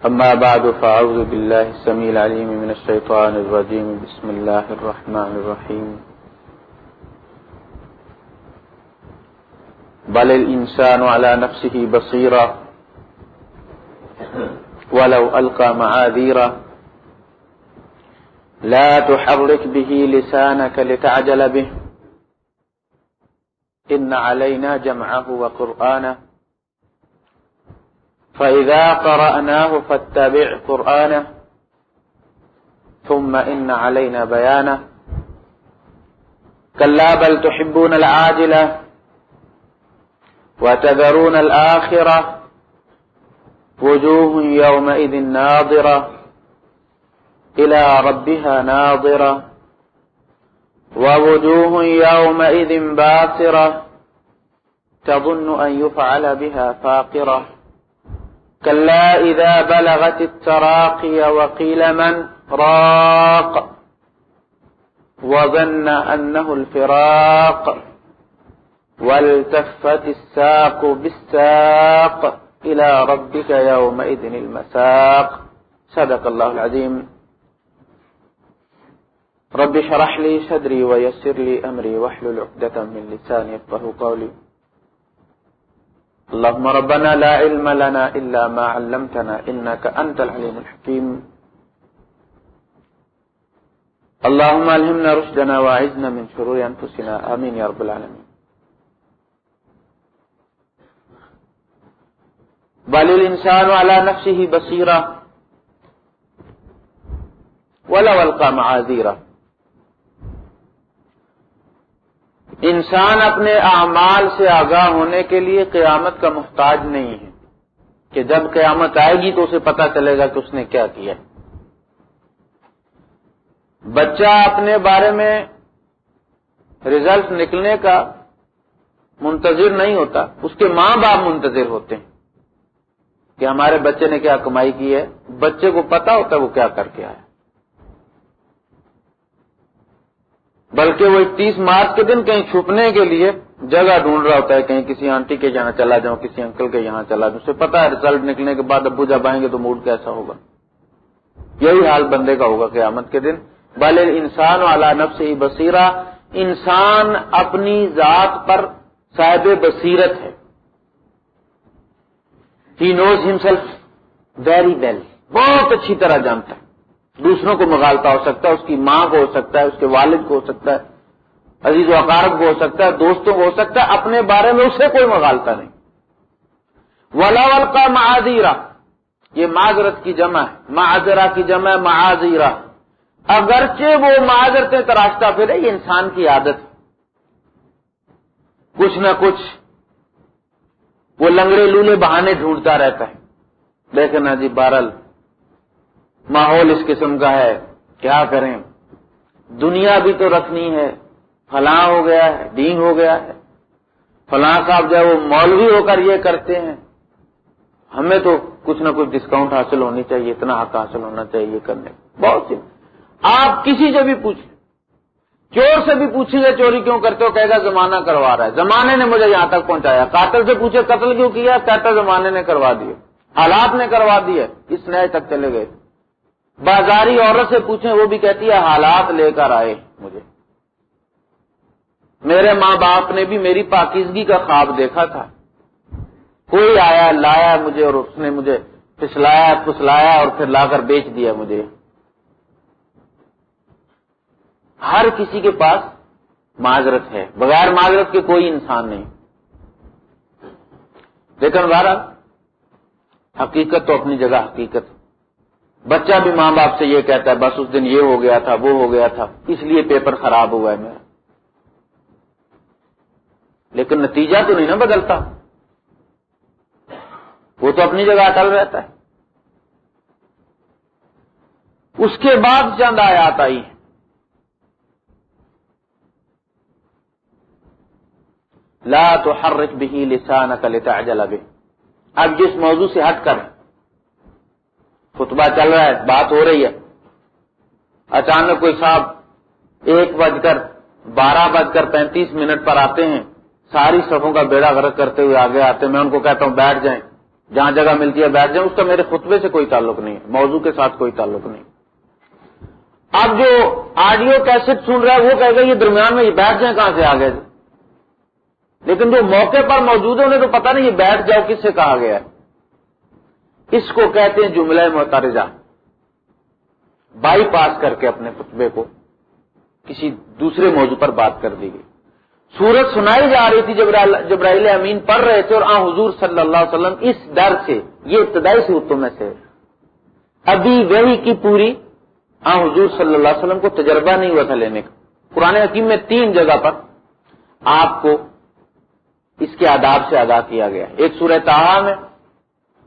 أما بعد، فأعوذ بالله السميع العليم من الشيطان الرجيم. بسم الله الرحمن الرحيم. بل الإنسان على نفسه بصيرا ولو ألقى معاذيرا لا تحرك به لسانك لتعجل به. إن علينا جمعه وقرآنه. فإذا قرأناه فاتبع قرآنه ثم إن علينا بيانه كلا بل تحبون العاجلة وتذرون الآخرة وجوه يومئذ ناظرة إلى ربها ناظرة ووجوه يومئذ باصرة تظن أن يفعل بها فاقرة كلا إذا بلغت التراقي وقيل من؟ راق. وظن أنه الفراق. والتفت الساق بالساق إلى ربك يومئذ المساق. صدق الله العظيم. رب شرح لي صدري ويسر لي أمري واحلل عقدة من لساني يفقه قولي. اللهم ربنا لا علم لنا إلا ما علمتنا إنك أنت العليم الحكيم. اللهم ألهمنا رشدنا وعزنا من شرور أنفسنا. آمين يا رب العالمين. بل الإنسان على نفسه بصيرة ولو ألقى معاذيره. انسان اپنے اعمال سے آگاہ ہونے کے لیے قیامت کا محتاج نہیں ہے۔ کہ جب قیامت آئے گی تو اسے پتا چلے گا کہ اس نے کیا کیا۔ بچہ اپنے بارے میں رزلٹ نکلنے کا منتظر نہیں ہوتا۔ اس کے ماں باپ منتظر ہوتے ہیں کہ ہمارے بچے نے کیا کمائی کی ہے۔ بچے کو پتا ہوتا ہے وہ کیا کر کے آیا۔ بلکہ وہ اکتیس مارچ کے دن کہیں چھپنے کے لیے جگہ ڈھونڈ رہا ہوتا ہے، کہیں کسی آنٹی کے یہاں چلا جاؤں، کسی انکل کے یہاں چلا جاؤں۔ اسے پتا ہے ریزلٹ نکلنے کے بعد ابو جب آئیں گے تو موڈ کیسا ہوگا؟ یہی حال بندے کا ہوگا قیامت کے دن۔ بھلے انسان والا نب سے ہی بصیرہ، انسان اپنی ذات پر صاحب بصیرت ہے۔ He knows himself very well بہت اچھی طرح جانتا ہے۔ دوسروں کو مغالتا ہو سکتا ہے، اس کی ماں کو ہو سکتا ہے، اس کے والد کو ہو سکتا ہے، عزیز و اقارب کو ہو سکتا ہے، دوستوں کو ہو سکتا ہے، اپنے بارے میں اسے کوئی مغالتا نہیں۔ ولاول کا معذیرہ یہ معذرت کی جمع ہے، معذرہ کی جمع معذیرہ اگرچہ وہ معذرتیں تراشتا پھرے یہ انسان کی عادت کچھ نہ کچھ وہ لنگڑے لولے بہانے ڈھونڈتا رہتا ہے۔ دیکھنا جی بارل ماحول اس قسم کا ہے، کیا کریں؟ دنیا بھی تو رکھنی ہے، فلاں ہو گیا ہے، دین ہو گیا ہے۔ فلاں صاحب جو ہے وہ مولوی ہو کر یہ کرتے ہیں۔ ہمیں تو کچھ نہ کچھ ڈسکاؤنٹ حاصل ہونی چاہیے، اتنا حق حاصل ہونا چاہیے کرنے بہت سی۔ آپ کسی سے بھی پوچھیں۔ چور سے بھی پوچھیں گے چوری کیوں کرتے ہو؟ کہے گا زمانہ کروا رہا ہے۔ زمانے نے مجھے یہاں تک پہنچایا۔ قاتل سے پوچھے، قتل کیوں کیا؟ کہتا زمانے نے کروا دیے۔ حالات نے کروا دیے۔ اس نئے تک چلے گئے۔ بازاری عورت سے پوچھیں، وہ بھی کہتی ہے، حالات لے کر آئے مجھے۔ میرے ماں باپ نے بھی میری پاکیزگی کا خواب دیکھا تھا۔ کوئی آیا، لایا مجھے اور اس نے مجھے پھسلایا پھسلایا اور پھر لا کر بیچ دیا مجھے۔ ہر کسی کے پاس معذرت ہے، بغیر معذرت کے کوئی انسان نہیں۔ لیکن بارہ حقیقت تو اپنی جگہ حقیقت۔ بچہ بھی ماں باپ سے یہ کہتا ہے، بس اس دن یہ ہو گیا تھا، وہ ہو گیا تھا، اس لیے پیپر خراب ہوا ہے میرا۔ لیکن نتیجہ تو نہیں نا بدلتا۔ وہ تو اپنی جگہ اٹل رہتا ہے۔ اس کے بعد چند آیات آئی لا تو ہر رچ بھی لسان کا لیتا اب جس موضوع سے ہٹ کر خطبہ چل رہا ہے، بات ہو رہی ہے۔ اچانک کوئی صاحب ایک بج کر بارہ بج کر پینتیس منٹ پر آتے ہیں، ساری صفوں کا بیڑا غرق کرتے ہوئے آگے آتے ہیں۔ میں ان کو کہتا ہوں، بیٹھ جائیں۔ جہاں جگہ ملتی ہے بیٹھ جائیں، اس کا میرے خطبے سے کوئی تعلق نہیں ہے، موضوع کے ساتھ کوئی تعلق نہیں۔ اب جو آڈیو کیسٹ سن رہا ہے، وہ کہے گا، یہ درمیان میں یہ بیٹھ جائیں، کہاں سے آ گئے؟ لیکن جو موقع پر موجود ہے انہیں تو پتا نہیں، یہ بیٹھ جاؤ، کس سے کہا گیا ہے؟ اس کو کہتے ہیں جملہ متارجہ بائی پاس کر کے اپنے خطبے کو کسی دوسرے موضوع پر بات کر دی گئی۔ سورت سنائی جا رہی تھی، جبرائیل امین پڑھ رہے تھے اور آ حضور صلی اللہ علیہ وسلم اس ڈر سے، یہ ابتدائی صورتوں میں سے۔ ابھی وہی کی پوری آ حضور صلی اللہ علیہ وسلم کو تجربہ نہیں ہوا تھا لینے کا۔ قرآن حکیم میں تین جگہ پر آپ کو اس کے آداب سے ادا کیا گیا۔ ایک سورہ تاہا میں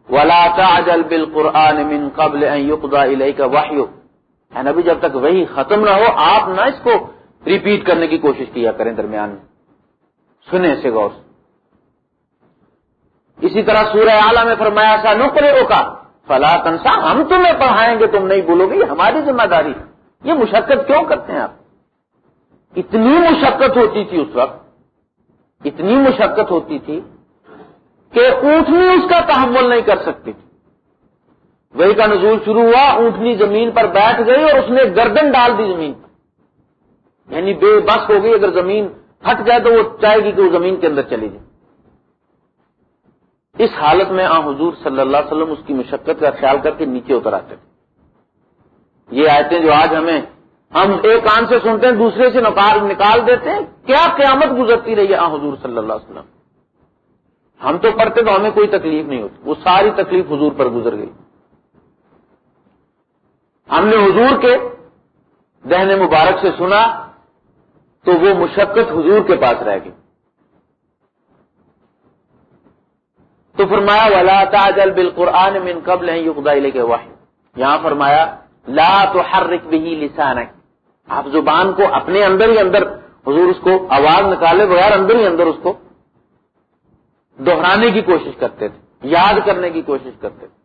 ولا تعجل بالقران من قبل ان يقضى اليك وحي۔ یعنی نبی جب تک وہی ختم نہ ہو، آپ نہ اس کو ریپیٹ کرنے کی کوشش کیا کریں درمیان میں۔ سنے سے غور اسی طرح سورہ اعلیٰ میں فرمایا سا نقرے کا فلا تنسا ہم تمہیں پڑھائیں گے، تم نہیں بولو گے۔ یہ ہماری ذمہ داری۔ یہ مشقت کیوں کرتے ہیں آپ؟ اتنی مشقت ہوتی تھی اس وقت۔ اتنی مشقت ہوتی تھی کہ اونٹنی اس کا تحمل نہیں کر سکتی تھی۔ وہی کا نزول شروع ہوا، اونٹنی زمین پر بیٹھ گئی اور اس نے گردن ڈال دی زمین پر۔ یعنی بے بس ہو گئی، اگر زمین ہٹ جائے تو وہ چاہے گی کہ وہ زمین کے اندر چلی جائے۔ اس حالت میں آ حضور صلی اللہ علیہ وسلم اس کی مشقت کا خیال کر کے نیچے اتر آتے تھے۔ یہ آیتیں جو آج ہمیں ہم ایک کان سے سنتے ہیں، دوسرے سے نکال دیتے ہیں، کیا قیامت گزرتی رہی ہے آ حضور صلی اللہ علیہ وسلم؟ ہم تو پڑھتے تو ہمیں کوئی تکلیف نہیں ہوتی۔ وہ ساری تکلیف حضور پر گزر گئی۔ ہم نے حضور کے دہن مبارک سے سنا تو وہ مشقت حضور کے پاس رہ گئی۔ تو فرمایا، ولا تاجل بالقران من قبل ان يقضى اليك وحي یہاں فرمایا، لا تحرك به لسانك آپ زبان کو اپنے اندر ہی اندر حضور اس کو آواز نکالے بغیر اندر ہی اندر اس کو دہرانے کی کوشش کرتے تھے، یاد کرنے کی کوشش کرتے تھے۔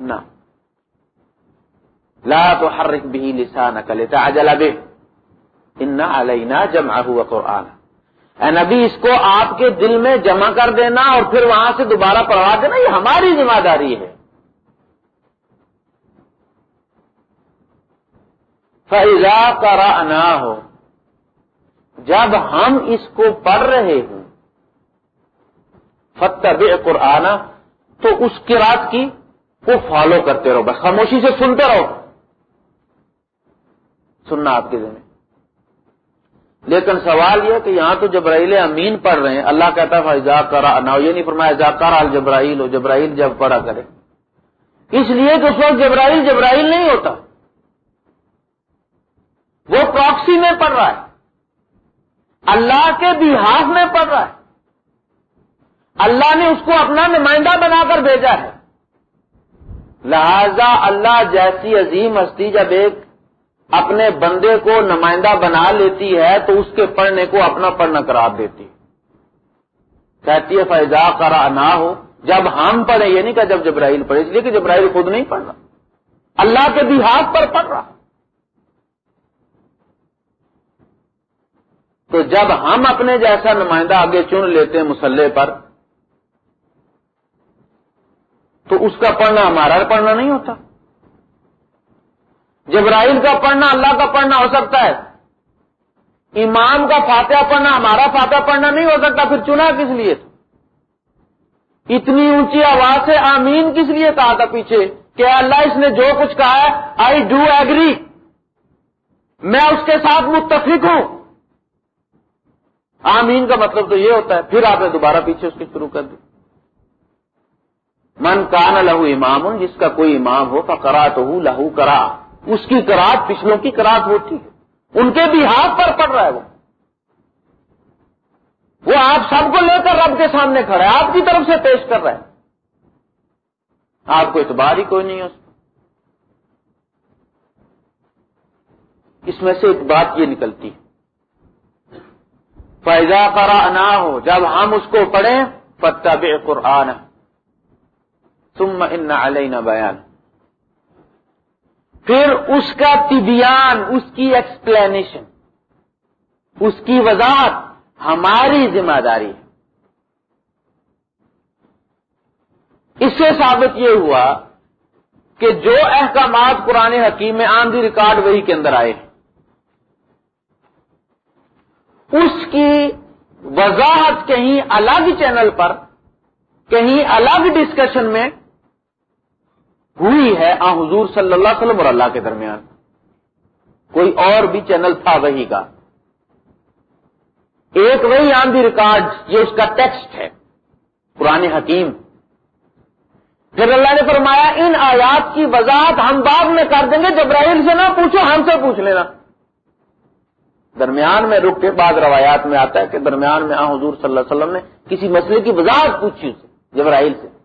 نہ۔ لا تحرك به لسانك لتعجل به۔ ان علینا جمع ہوا قرآن اے نبی، اس کو آپ کے دل میں جمع کر دینا اور پھر وہاں سے دوبارہ پڑھوا دینا، یہ ہماری ذمہ داری ہے۔ فیضا کرا ہو جب ہم اس کو پڑھ رہے ہوں فتح قرآن، تو اس کی رات کی وہ فالو کرتے رہو، بس خاموشی سے سنتے رہو۔ سننا آپ کے ذمہ لیکن سوال یہ کہ یہاں تو جبرائیل امین پڑھ رہے ہیں، اللہ کہتا ہے کرا نہ یہ نہیں فرمایا کرا جبرائیل ہو جبرائیل جب پڑھا کرے۔ اس لیے کہ اس وقت جبرائیل جبرائیل نہیں ہوتا۔ وہ پراکسی میں پڑھ رہا ہے۔ اللہ کے بحاف میں پڑھ رہا ہے۔ اللہ نے اس کو اپنا نمائندہ بنا کر بھیجا ہے۔ لہذا اللہ جیسی عظیم ہستی جب ایک اپنے بندے کو نمائندہ بنا لیتی ہے تو اس کے پڑھنے کو اپنا پڑھنا قرار دیتی۔ کہتی ہے فیضا کرا نہ ہو جب ہم پڑھیں، یہ نہیں کہ جب جبرائیل پڑھے، اس لیے کہ جبرائیل خود نہیں پڑھ رہا۔ اللہ کے بھی ہاتھ پر پڑھ رہا۔ تو جب ہم اپنے جیسا نمائندہ آگے چن لیتے ہیں مسلح پر تو اس کا پڑھنا ہمارا پڑھنا نہیں ہوتا۔ جبرائیل کا پڑھنا اللہ کا پڑھنا ہو سکتا ہے۔ امام کا فاتحہ پڑھنا ہمارا فاتحہ پڑھنا نہیں ہو سکتا، پھر چنا کس لیے؟ اتنی اونچی آواز سے آمین کس لیے کہا تھا پیچھے؟ کہ اللہ اس نے جو کچھ کہا ہے آئی ڈو ایگری میں اس کے ساتھ متفق ہوں۔ آمین کا مطلب تو یہ ہوتا ہے، پھر آپ نے دوبارہ پیچھے اس کی شروع کر دی من کان لہو امام، جس کا کوئی امام ہو فقرا تو لہو کرا اس کی کراط پچھلوں کی کراط ہوتی ہے۔ ان کے بھی ہاتھ پر پڑ رہا ہے وہ۔ وہ آپ سب کو لے کر رب کے سامنے کھڑا ہے، آپ کی طرف سے پیش کر رہا ہے۔ آپ کو اعتبار ہی کوئی نہیں ہے اس اس میں سے ایک بات یہ نکلتی ہے۔ فیضا کرا نہ ہو جب ہم اس کو پڑھیں فتح قرآن تم ان علینا بیان۔ پھر اس کا طبیان اس کی ایکسپلینیشن اس کی وضاحت ہماری ذمہ داری ہے۔ اس سے ثابت یہ ہوا کہ جو احکامات قرآن حکیم میں آندھی ریکارڈ وہی کے اندر آئے اس کی وضاحت کہیں الگ چینل پر، کہیں الگ ڈسکشن میں ہوئی ہے آ حضور صلی اللہ علیہ وسلم اور اللہ کے درمیان۔ کوئی اور بھی چینل تھا وہی کا۔ ایک وہی آندھی ریکارڈ یہ اس کا ٹیکسٹ ہے پرانے حکیم۔ پھر اللہ نے فرمایا، ان آیات کی وضاحت ہم بعد میں کر دیں گے، جبرائیل سے نہ پوچھو، ہم سے پوچھ لینا۔ درمیان میں رک کے بعد روایات میں آتا ہے کہ درمیان میں آ حضور صلی اللہ علیہ وسلم نے کسی مسئلے کی وضاحت پوچھی اسے، جبرائیل سے۔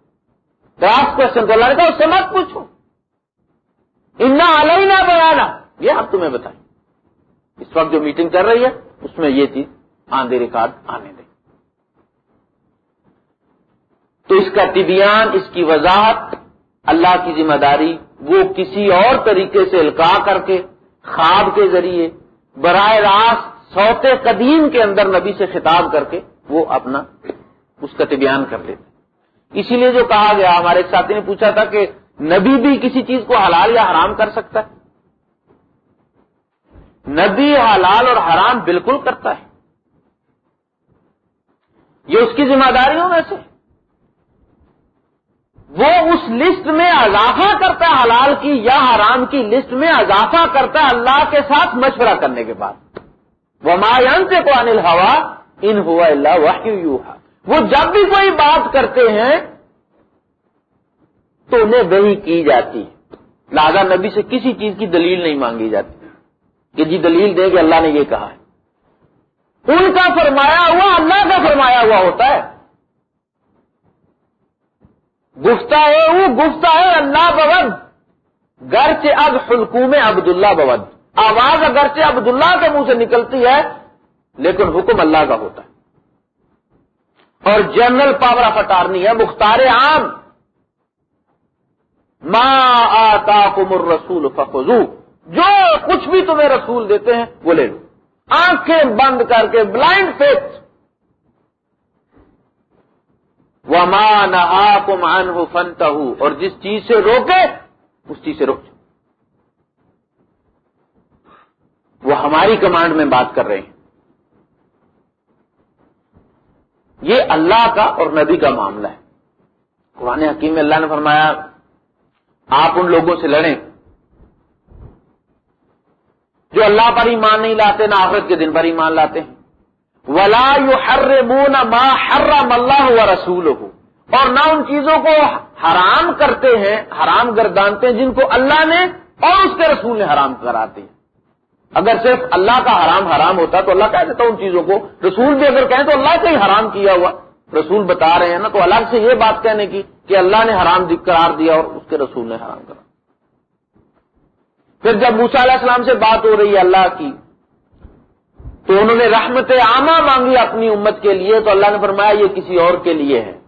کوشچن تو اللہ نے کہا اس سے مت پوچھو۔ اتنا ہی نہ بنانا یہ آپ تمہیں بتائیں۔ اس وقت جو میٹنگ کر رہی ہے، اس میں یہ چیز آندھی ریکارڈ آنے دیں۔ تو اس کا طبیان اس کی وضاحت، اللہ کی ذمہ داری، وہ کسی اور طریقے سے الکا کر کے، خواب کے ذریعے، براہ راست سوتے قدیم کے اندر نبی سے خطاب کر کے وہ اپنا، اس کا طبیان کر لیتے اسی لیے جو کہا گیا، ہمارے ساتھی نے پوچھا تھا کہ نبی بھی کسی چیز کو حلال یا حرام کر سکتا ہے؟ نبی حلال اور حرام بالکل کرتا ہے۔ یہ اس کی ذمہ داریوں میں سے وہ اس لسٹ میں اضافہ کرتا ہے حلال کی یا حرام کی لسٹ میں اضافہ کرتا ہے اللہ کے ساتھ مشورہ کرنے کے بعد۔ وہ مایان سے کو انل ہوا ان ہوا اللہ وہ وہ جب بھی کوئی بات کرتے ہیں تو انہیں وہی کی جاتی ہے۔ لہذا نبی سے کسی چیز کی دلیل نہیں مانگی جاتی۔ کہ جی دلیل دے کہ اللہ نے یہ کہا ہے۔ ان کا فرمایا ہوا، اللہ کا فرمایا ہوا ہوتا ہے۔ گفتہ ہے وہ، گفتہ ہے اللہ ببد گرچہ اب حلقوم عبد اللہ ببد آواز اگرچہ عبد اللہ کے منہ سے نکلتی ہے، لیکن حکم اللہ کا ہوتا ہے۔ اور جنرل پاور آف اٹارنی ہے، مختار عام۔ ماں آتا کمر رسول فخو جو کچھ بھی تمہیں رسول دیتے ہیں، وہ لے لو۔ آنکھیں بند کر کے، بلائنڈ فیتھ وہ ماں نہ آپ مان ہو فنتا ہوں اور جس چیز سے روکے، اس چیز سے روک وہ ہماری کمانڈ میں بات کر رہے ہیں۔ یہ اللہ کا اور نبی کا معاملہ ہے۔ قرآن حکیم میں اللہ نے فرمایا، آپ ان لوگوں سے لڑیں جو اللہ پر ایمان نہیں لاتے، نہ آخرت کے دن پر ایمان لاتے ہیں۔ ولا یو ہر مون ماں ہر اللہ و رسول ہو اور نہ ان چیزوں کو حرام کرتے ہیں، حرام گردانتے ہیں جن کو اللہ نے اور اس کے رسول نے حرام کراتے ہیں اگر صرف اللہ کا حرام حرام ہوتا تو اللہ کہہ دیتا ان چیزوں کو۔ رسول بھی اگر کہیں تو اللہ کا ہی حرام کیا ہوا۔ رسول بتا رہے ہیں نا تو الگ سے یہ بات کہنے کی کہ اللہ نے حرام قرار دیا اور اس کے رسول نے حرام کرا۔ پھر جب موسا علیہ السلام سے بات ہو رہی ہے اللہ کی، تو انہوں نے رحمت عامہ مانگی اپنی امت کے لیے، تو اللہ نے فرمایا یہ کسی اور کے لیے ہے۔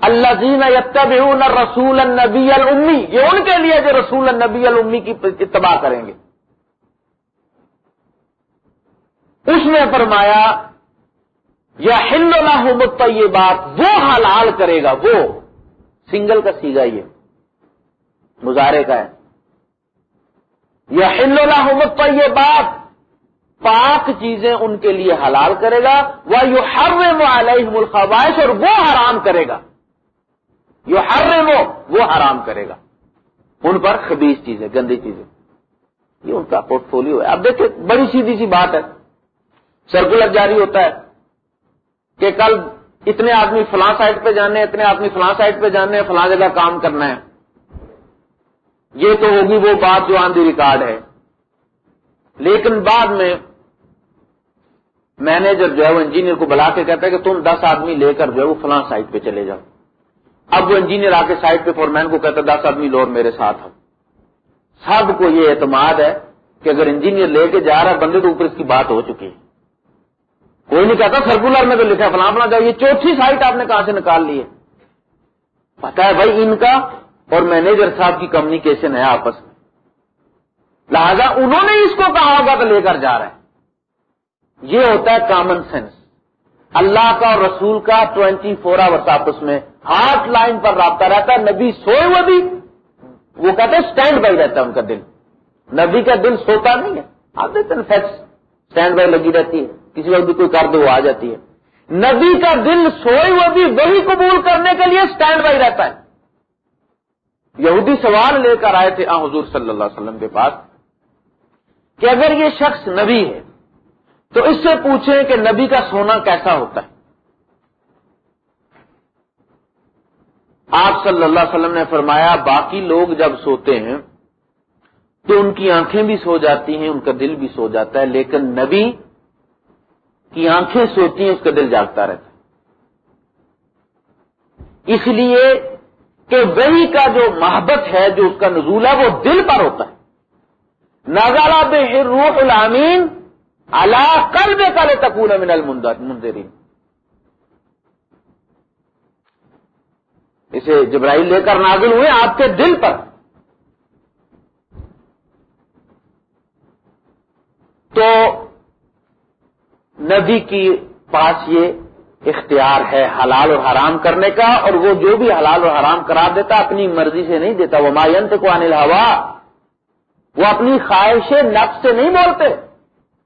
اللہ جین یتب رسول النبی المی یہ ان کے لیے جو رسول النبی المی کی اتباع کریں گے۔ اس نے فرمایا، یا ہند نہ یہ بات وہ حلال کرے گا، وہ، سنگل کا سیگا یہ مظاہرے کا ہے۔ یا ہند نہ یہ بات پاک چیزیں ان کے لیے حلال کرے گا وہ یو ہر وہ الخواہش اور وہ حرام کرے گا۔ یو ہر وہ حرام کرے گا۔ ان پر خبیص چیزیں، گندی چیزیں۔ یہ ان کا پورٹ فولیو ہے۔ اب دیکھیں، بڑی سیدھی سی بات ہے۔ سرکولر جاری ہوتا ہے کہ کل اتنے آدمی فلاں سائٹ پہ جانے اتنے آدمی فلاں سائٹ پہ جانے فلاں جگہ کام کرنا ہے۔ یہ تو ہوگی وہ بات جو آن دی ریکارڈ ہے۔ لیکن بعد میں مینیجر جو ہے، وہ انجینئر کو بلا کے کہتا ہے کہ تم دس آدمی لے کر جو ہے، وہ فلاں سائٹ پہ چلے جاؤ۔ اب وہ انجینئر آ کے سائٹ پہ، فورمین کو کہتا ہے، دس آدمی لور میرے ساتھ سب کو یہ اعتماد ہے کہ اگر انجینئر لے کے جا رہا ہے، بندے تو اوپر اس کی بات ہو چکی۔ ہے کوئی نہیں کہتا سرکولر میں تو لکھا فلاں فلاں جائے یہ چوتھی سائٹ آپ نے کہاں سے نکال لی ہے؟ پتا ہے بھائی ان کا اور مینیجر صاحب کی کمیونیکیشن ہے آپس میں۔ لہذا انہوں نے اس کو کہا ہوگا تو لے کر جا رہے ہیں۔ یہ ہوتا ہے کامن سینس اللہ کا اور رسول کا ٹوینٹی فور آورس آپس میں ہارٹ لائن پر رابطہ رہتا ہے۔ نبی سوئے ہوئے بھی۔ وہ کہتے ہیں اسٹینڈ بائی رہتا ہے ان کا دل۔ نبی کا دل سوتا نہیں ہے۔ آپ دیکھتے ہیں فیکس اسٹینڈ بائی لگی رہتی ہے۔ کسی وقت بھی کوئی کر دو وہ آ جاتی ہے۔ نبی کا دل سوئے ہوئے بھی وہی قبول کرنے کے لیے اسٹینڈ بائی رہتا ہے۔ یہودی سوال لے کر آئے تھے آ حضور صلی اللہ علیہ وسلم کے پاس کہ اگر یہ شخص نبی ہے تو اس سے پوچھیں کہ نبی کا سونا کیسا ہوتا ہے۔ آپ صلی اللہ علیہ وسلم نے فرمایا، باقی لوگ جب سوتے ہیں تو ان کی آنکھیں بھی سو جاتی ہیں، ان کا دل بھی سو جاتا ہے، لیکن نبی کی آنکھیں سوتی ہیں، اس کا دل جاگتا رہتا اس لیے کہ وہی کا جو محبت ہے، جو اس کا نزول ہے، وہ دل پر ہوتا ہے۔ نازالہ بے روح العامین اللہ کل بے کالے تکون من المنظرین اسے جبرائیل لے کر نازل ہوئے آپ کے دل پر۔ تو نبی کی پاس یہ اختیار ہے حلال اور حرام کرنے کا اور وہ جو بھی حلال اور حرام کرا دیتا اپنی مرضی سے نہیں دیتا وہ ماینت کو انل ہوا وہ اپنی خواہش نفس سے نہیں بولتے۔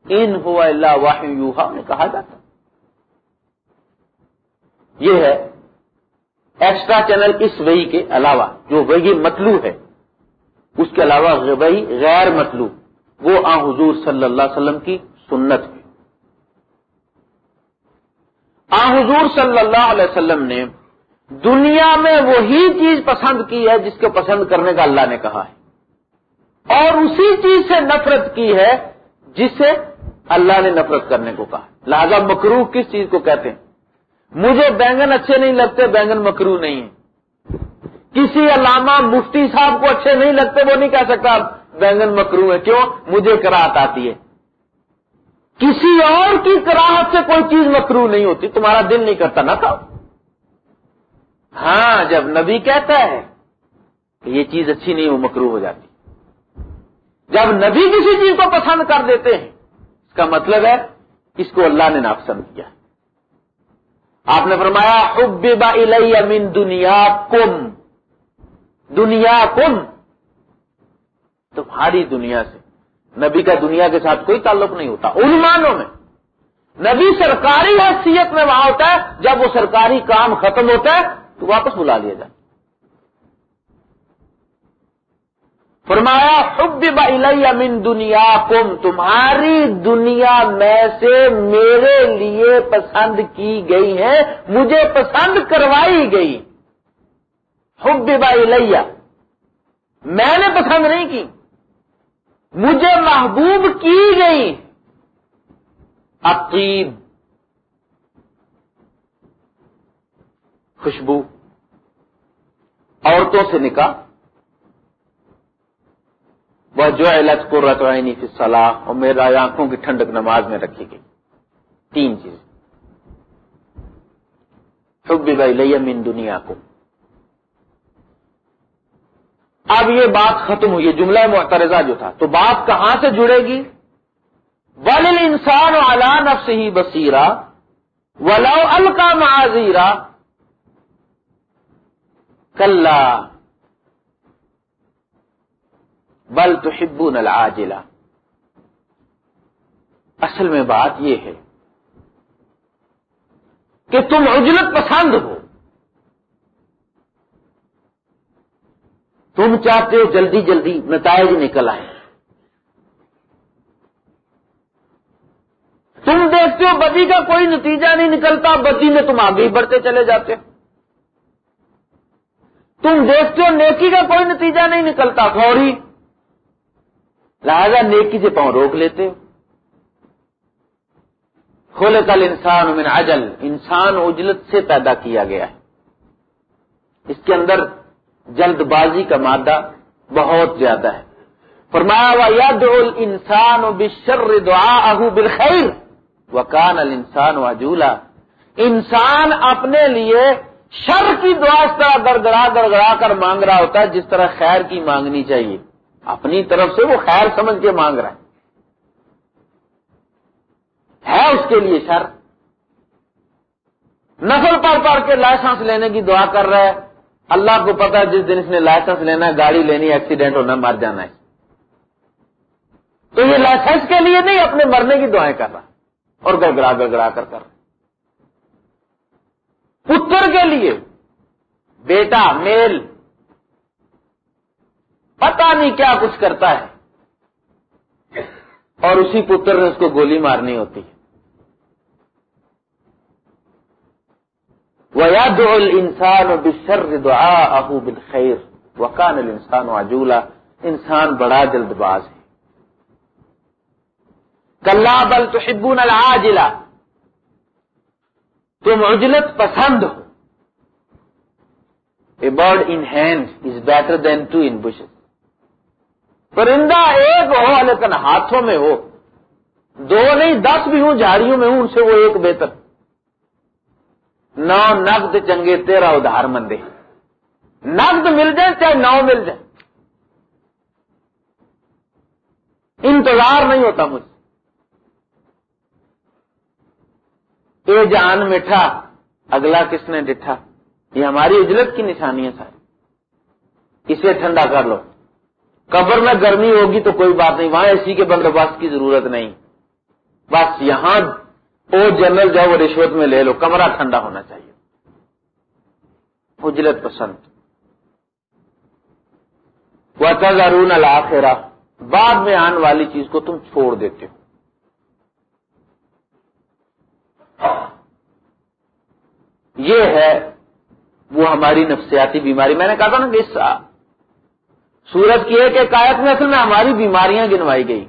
ان ہوا اللہ واہ یوہا نے کہا جاتا یہ ہے ایکسٹرا چینل اس وہی کے علاوہ، جو وہی مطلوب ہے۔ اس کے علاوہ وہی غیر مطلوب۔ وہ آ حضور صلی اللہ علیہ وسلم کی سنت ہے۔ آ، حضور صلی اللہ علیہ وسلم نے دنیا میں وہی چیز پسند کی ہے جس کو پسند کرنے کا اللہ نے کہا ہے۔ اور اسی چیز سے نفرت کی ہے جس سے اللہ نے نفرت کرنے کو کہا۔ لہذا مکرو کس چیز کو کہتے ہیں؟ مجھے بینگن اچھے نہیں لگتے، بینگن مکرو نہیں ہے۔ کسی علامہ مفتی صاحب کو اچھے نہیں لگتے، وہ نہیں کہہ سکتا بینگن مکرو ہے۔ کیوں؟ مجھے کراہت آتی ہے۔ کسی اور کی کراہت سے کوئی چیز مکرو نہیں ہوتی، تمہارا دل نہیں کرتا، نہ تھا ہاں جب نبی کہتا ہے کہ یہ چیز اچھی نہیں، وہ مکرو ہو جاتی۔ جب نبی کسی چیز کو پسند کر دیتے ہیں، اس کا مطلب ہے اس کو اللہ نے ناپسند کیا۔ آپ نے فرمایا حبا من دنیا کم دنیا کم تمہاری دنیا سے۔ نبی کا دنیا کے ساتھ کوئی تعلق نہیں ہوتا ان مانوں میں۔ نبی سرکاری حیثیت میں وہاں ہوتا ہے، جب وہ سرکاری کام ختم ہوتا ہے، تو واپس بلا لیا جائے فرمایا حب الیہ من دنیا کم تمہاری دنیا میں سے میرے لیے پسند کی گئی ہے مجھے پسند کروائی گئی۔ حب الیہ، میں نے پسند نہیں کی۔ مجھے محبوب کی گئی۔ عقیب خوشبو۔ عورتوں سے نکاح۔ وہ جو علت کو رتوائنی فی صلاح اور میرا آنکھوں کی ٹھنڈک نماز میں رکھی گئی۔ تین چیز حب بھائی من دنیا کو اب یہ بات ختم ہوئی جملہ معترضہ جو تھا۔ تو بات کہاں سے جڑے گی؟ ول انسان اعلی نفس ہی بصیرہ ولو الکا معذیرہ کل بل تو شبو اصل میں بات یہ ہے کہ تم عجلت پسند ہو۔ تم چاہتے ہو جلدی جلدی نتائج نکل آئے۔ تم دیکھتے ہو بدی کا کوئی نتیجہ نہیں نکلتا، بدی میں تم آگے ہی بڑھتے چلے جاتے ہو۔ تم دیکھتے ہو نیکی کا کوئی نتیجہ نہیں نکلتا، فوری۔ لہذا نیکی سے پاؤں روک لیتے ہو۔ کھولے کل انسان من عجل، انسان اجلت سے پیدا کیا گیا ہے۔ اس کے اندر جلد بازی کا مادہ بہت زیادہ ہے۔ فرمایا ہوا یاد انسان و بشر دعا اہو بالخیر وکان ال انسان و انسان اپنے لیے شر کی دعا اس طرح گڑگڑا گڑگڑا کر مانگ رہا ہوتا ہے جس طرح خیر کی مانگنی چاہیے۔ اپنی طرف سے وہ خیر سمجھ کے مانگ رہا ہے۔ ہے اس کے لیے شر۔ نفل پڑھ پڑھ کے لائسنس لینے کی دعا کر رہا ہے۔ اللہ کو پتا ہے جس دن اس نے لائسنس لینا ہے، گاڑی لینی ایکسیڈنٹ ہونا مر جانا ہے۔ تو یہ لائسنس کے لیے نہیں، اپنے مرنے کی دعائیں کر رہا اور گڑگڑا گڑگڑا کر کر۔ رہا پتر کے لیے، بیٹا، میل۔ پتا نہیں کیا کچھ کرتا ہے۔ اور اسی پتر نے اس کو گولی مارنی ہوتی ہے۔ وہ یاد انسان و بشر دعا ابو بالخیر انسان انسان بڑا جلد باز ہے۔ کلّا بل تو شبو نلا تم عجلت پسند ہو۔ A bird in hand is better than two in bushes پرندہ ایک ہو لیکن ہاتھوں میں ہو۔ دو نہیں، دس بھی ہوں، جھاڑیوں میں ہوں، ان سے وہ ایک بہتر۔ نو نقد چنگے تیرا ادھار مندے نقد مل جائے چاہے نو مل جائے۔ انتظار نہیں ہوتا مجھ اے جان میٹھا، اگلا کس نے ڈٹھا؟ یہ ہماری اجلت کی نشانی ہے ساری۔ اسے ٹھنڈا کر لو۔ قبر میں گرمی ہوگی تو کوئی بات نہیں، وہاں اسی کے بندوبست کی ضرورت نہیں۔ بس یہاں او جنرل جاؤ وہ رشوت میں لے لو، کمرہ ٹھنڈا ہونا چاہیے۔ اجلت پسند۔ وہ تذرون الآخرہ بعد میں آنے والی چیز کو تم چھوڑ دیتے ہو۔ یہ ہے وہ ہماری نفسیاتی بیماری۔ میں نے کہا تھا نا کہ اس سورج کی ایک ایک آیت میں اصل میں ہماری بیماریاں گنوائی گئی۔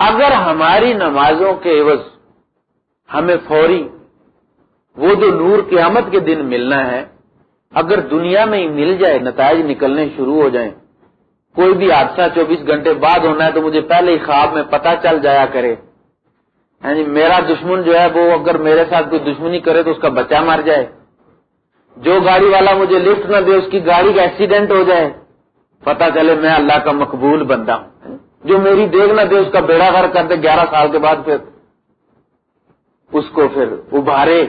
اگر ہماری نمازوں کے عوض ہمیں فوری وہ جو نور قیامت کے دن ملنا ہے، اگر دنیا میں ہی مل جائے، نتائج نکلنے شروع ہو جائیں، کوئی بھی حادثہ چوبیس گھنٹے بعد ہونا ہے تو مجھے پہلے ہی خواب میں پتا چل جایا کرے۔ یعنی میرا دشمن جو ہے، وہ اگر میرے ساتھ کوئی دشمنی کرے تو اس کا بچہ مر جائے۔ جو گاڑی والا مجھے لفٹ نہ دے، اس کی گاڑی کا ایکسیڈنٹ ہو جائے۔ پتا چلے میں اللہ کا مقبول بندہ ہوں۔ جو میری دیکھ نہ دے، اس کا بیڑا گھر کر دے، گیارہ سال کے بعد پھر اس کو پھر ابھارے،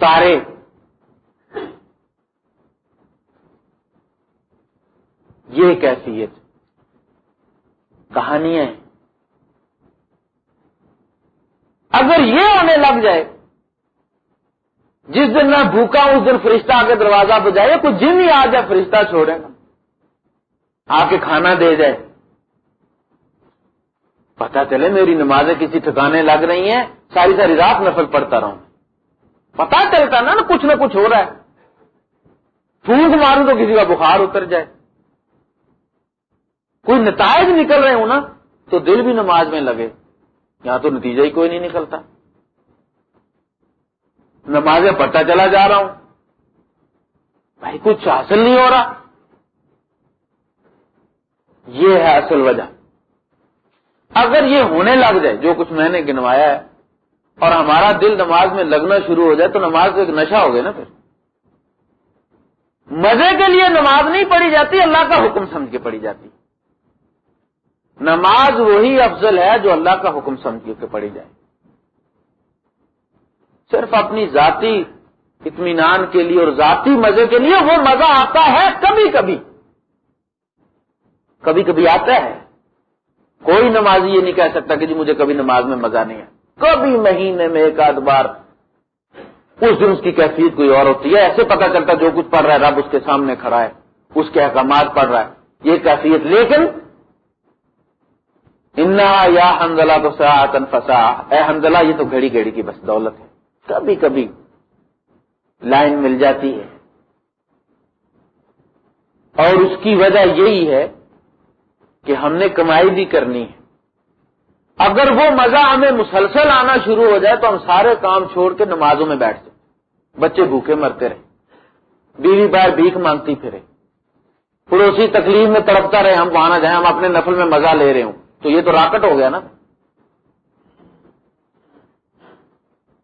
تارے۔ یہ کیفیت کہانی ہے۔ اگر یہ ہونے لگ جائے، جس دن میں بھوکا ہوں، اس دن فرشتہ آ کے دروازہ بجائے، کوئی جن ہی آ جائے فرشتہ چھوڑے گا آ کے کھانا دے جائے۔ پتا چلے میری نمازیں کسی ٹھکانے لگ رہی ہیں، ساری ساری رات نفل پڑتا رہوں۔ پتا چلتا نا نا کچھ نہ کچھ ہو رہا ہے۔ پھونک ماروں تو کسی کا بخار اتر جائے۔ کوئی نتائج نکل رہے ہوں نا، تو دل بھی نماز میں لگے۔ یہاں تو نتیجہ ہی کوئی نہیں نکلتا۔ نمازیں پڑھتا چلا جا رہا ہوں۔ بھائی، کچھ حاصل نہیں ہو رہا۔ یہ ہے اصل وجہ۔ اگر یہ ہونے لگ جائے، جو کچھ میں نے گنوایا ہے، اور ہمارا دل نماز میں لگنا شروع ہو جائے، تو نماز تو ایک نشہ ہو گیا نا پھر۔ مزے کے لیے نماز نہیں پڑھی جاتی، اللہ کا حکم سمجھ کے پڑھی جاتی۔ نماز وہی افضل ہے جو اللہ کا حکم سمجھ کے پڑھی جائے۔ صرف اپنی ذاتی اطمینان کے لیے اور ذاتی مزے کے لیے وہ مزہ آتا ہے، کبھی کبھی۔ کبھی کبھی آتا ہے۔ کوئی نمازی یہ نہیں کہہ سکتا کہ جی مجھے کبھی نماز میں مزہ نہیں ہے۔ کبھی مہینے میں ایک آدھ بار اس دن اس کی کیفیت کوئی اور ہوتی ہے۔ ایسے پتا چلتا جو کچھ پڑھ رہا ہے، رب اس کے سامنے کھڑا ہے، اس کے احکامات پڑھ رہا ہے۔ یہ کیفیت لیکن انا یا حنزلہ تو سا فسا اے حنزلہ یہ تو گھڑی گھڑی کی بس دولت ہے۔ کبھی کبھی لائن مل جاتی ہے۔ اور اس کی وجہ یہی ہے کہ ہم نے کمائی بھی کرنی ہے۔ اگر وہ مزہ ہمیں مسلسل آنا شروع ہو جائے تو ہم سارے کام چھوڑ کے نمازوں میں بیٹھ جائیں۔ بچے بھوکے مرتے رہے۔ بیوی بار بھیک مانگتی پھرے۔ پڑوسی تکلیف میں تڑپتا رہے، ہم وہاں نہ جائیں، ہم اپنے نفل میں مزہ لے رہے ہوں۔ تو یہ تو راکٹ ہو گیا نا۔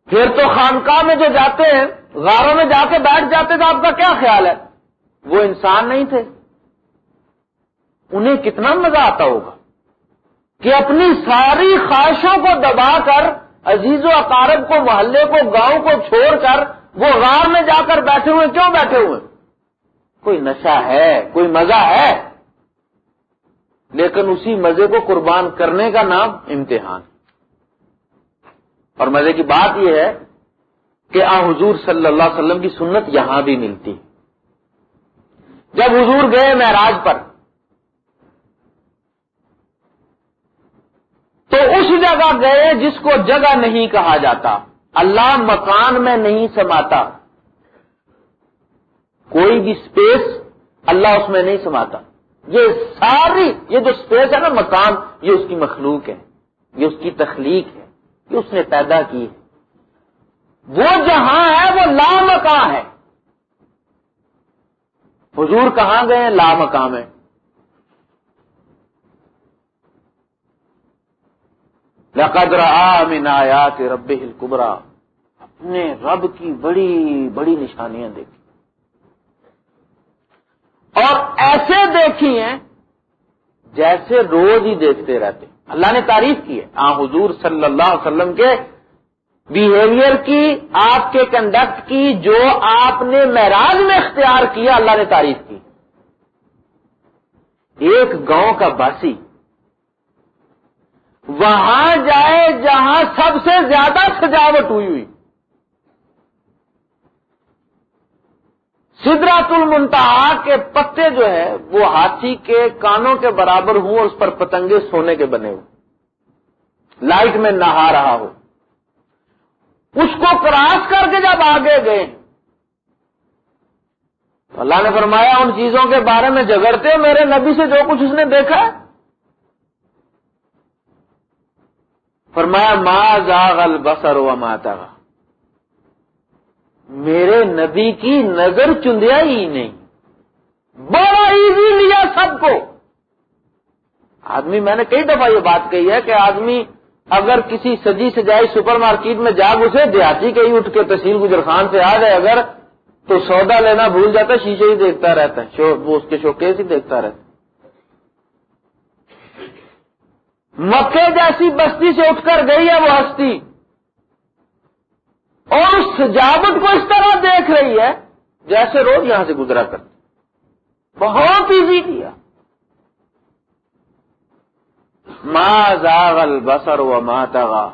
پھر تو خانقاہ میں جو جاتے ہیں، غاروں میں جا کے بیٹھ جاتے تو آپ کا کیا خیال ہے؟ وہ انسان نہیں تھے۔ انہیں کتنا مزہ آتا ہوگا کہ اپنی ساری خواہشوں کو دبا کر، عزیز و اقارب کو، محلے کو، گاؤں کو چھوڑ کر، وہ غار میں جا کر بیٹھے ہوئے، کیوں بیٹھے ہوئے؟ کوئی نشہ ہے، کوئی مزہ ہے؟ لیکن اسی مزے کو قربان کرنے کا نام امتحان۔ اور مزے کی بات یہ ہے کہ آ حضور صلی اللہ علیہ وسلم کی سنت یہاں بھی ملتی۔ جب حضور گئے معراج پر تو اس جگہ گئے جس کو جگہ نہیں کہا جاتا۔ اللہ مکان میں نہیں سماتا۔ کوئی بھی اسپیس اللہ اس میں نہیں سماتا۔ یہ ساری یہ جو اسپیس ہے نا مکان، یہ اس کی مخلوق ہے۔ یہ اس کی تخلیق ہے۔ یہ اس نے پیدا کی ہے۔ وہ جہاں ہے، وہ لامکان ہے۔ حضور کہاں گئے؟ ہیں لامکان میں۔ لقد رہا من آیات رب القبرا اپنے رب کی بڑی بڑی نشانیاں دیکھی۔ اور ایسے دیکھی ہیں جیسے روز ہی دیکھتے رہتے۔ اللہ نے تعریف کی ہے۔ آ حضور صلی اللہ علیہ وسلم کے بیہیویئر کی، آپ کے کنڈکٹ کی، جو آپ نے معراج میں اختیار کیا، اللہ نے تعریف کی۔ ایک گاؤں کا باسی وہاں جائے جہاں سب سے زیادہ سجاوٹ ہوئی ہوئی۔ سدرات المنتہا کے پتے جو ہے وہ ہاتھی کے کانوں کے برابر ہوں اور اس پر پتنگے سونے کے بنے ہوں۔ لائٹ میں نہا رہا ہو اس کو کراس کر کے جب آگے گئے، اللہ نے فرمایا، ان چیزوں کے بارے میں جگڑتے میرے نبی سے جو کچھ اس نے دیکھا ہے فرمایا، ما زاغ البصر و ماتا میرے نبی کی نظر چندیا ہی نہیں۔ بڑا ایزی لیا سب کو۔ آدمی، میں نے کئی دفعہ یہ بات کہی ہے کہ آدمی اگر کسی سجی سجائی سپر مارکیٹ میں جا اسے، دیہاتی کہیں اٹھ کے تحصیل گجر خان سے آ جائے۔ اگر تو سودا لینا بھول جاتا، شیشے ہی دیکھتا رہتا ہے وہ اس کے شوکیس ہی دیکھتا رہتا مکے جیسی بستی سے اٹھ کر گئی ہے وہ ہستی۔ اور اس سجاوٹ کو اس طرح دیکھ رہی ہے جیسے روز یہاں سے گزرا کرتے بہت ایزی کیا۔ ما زاغل بسر و ماتغا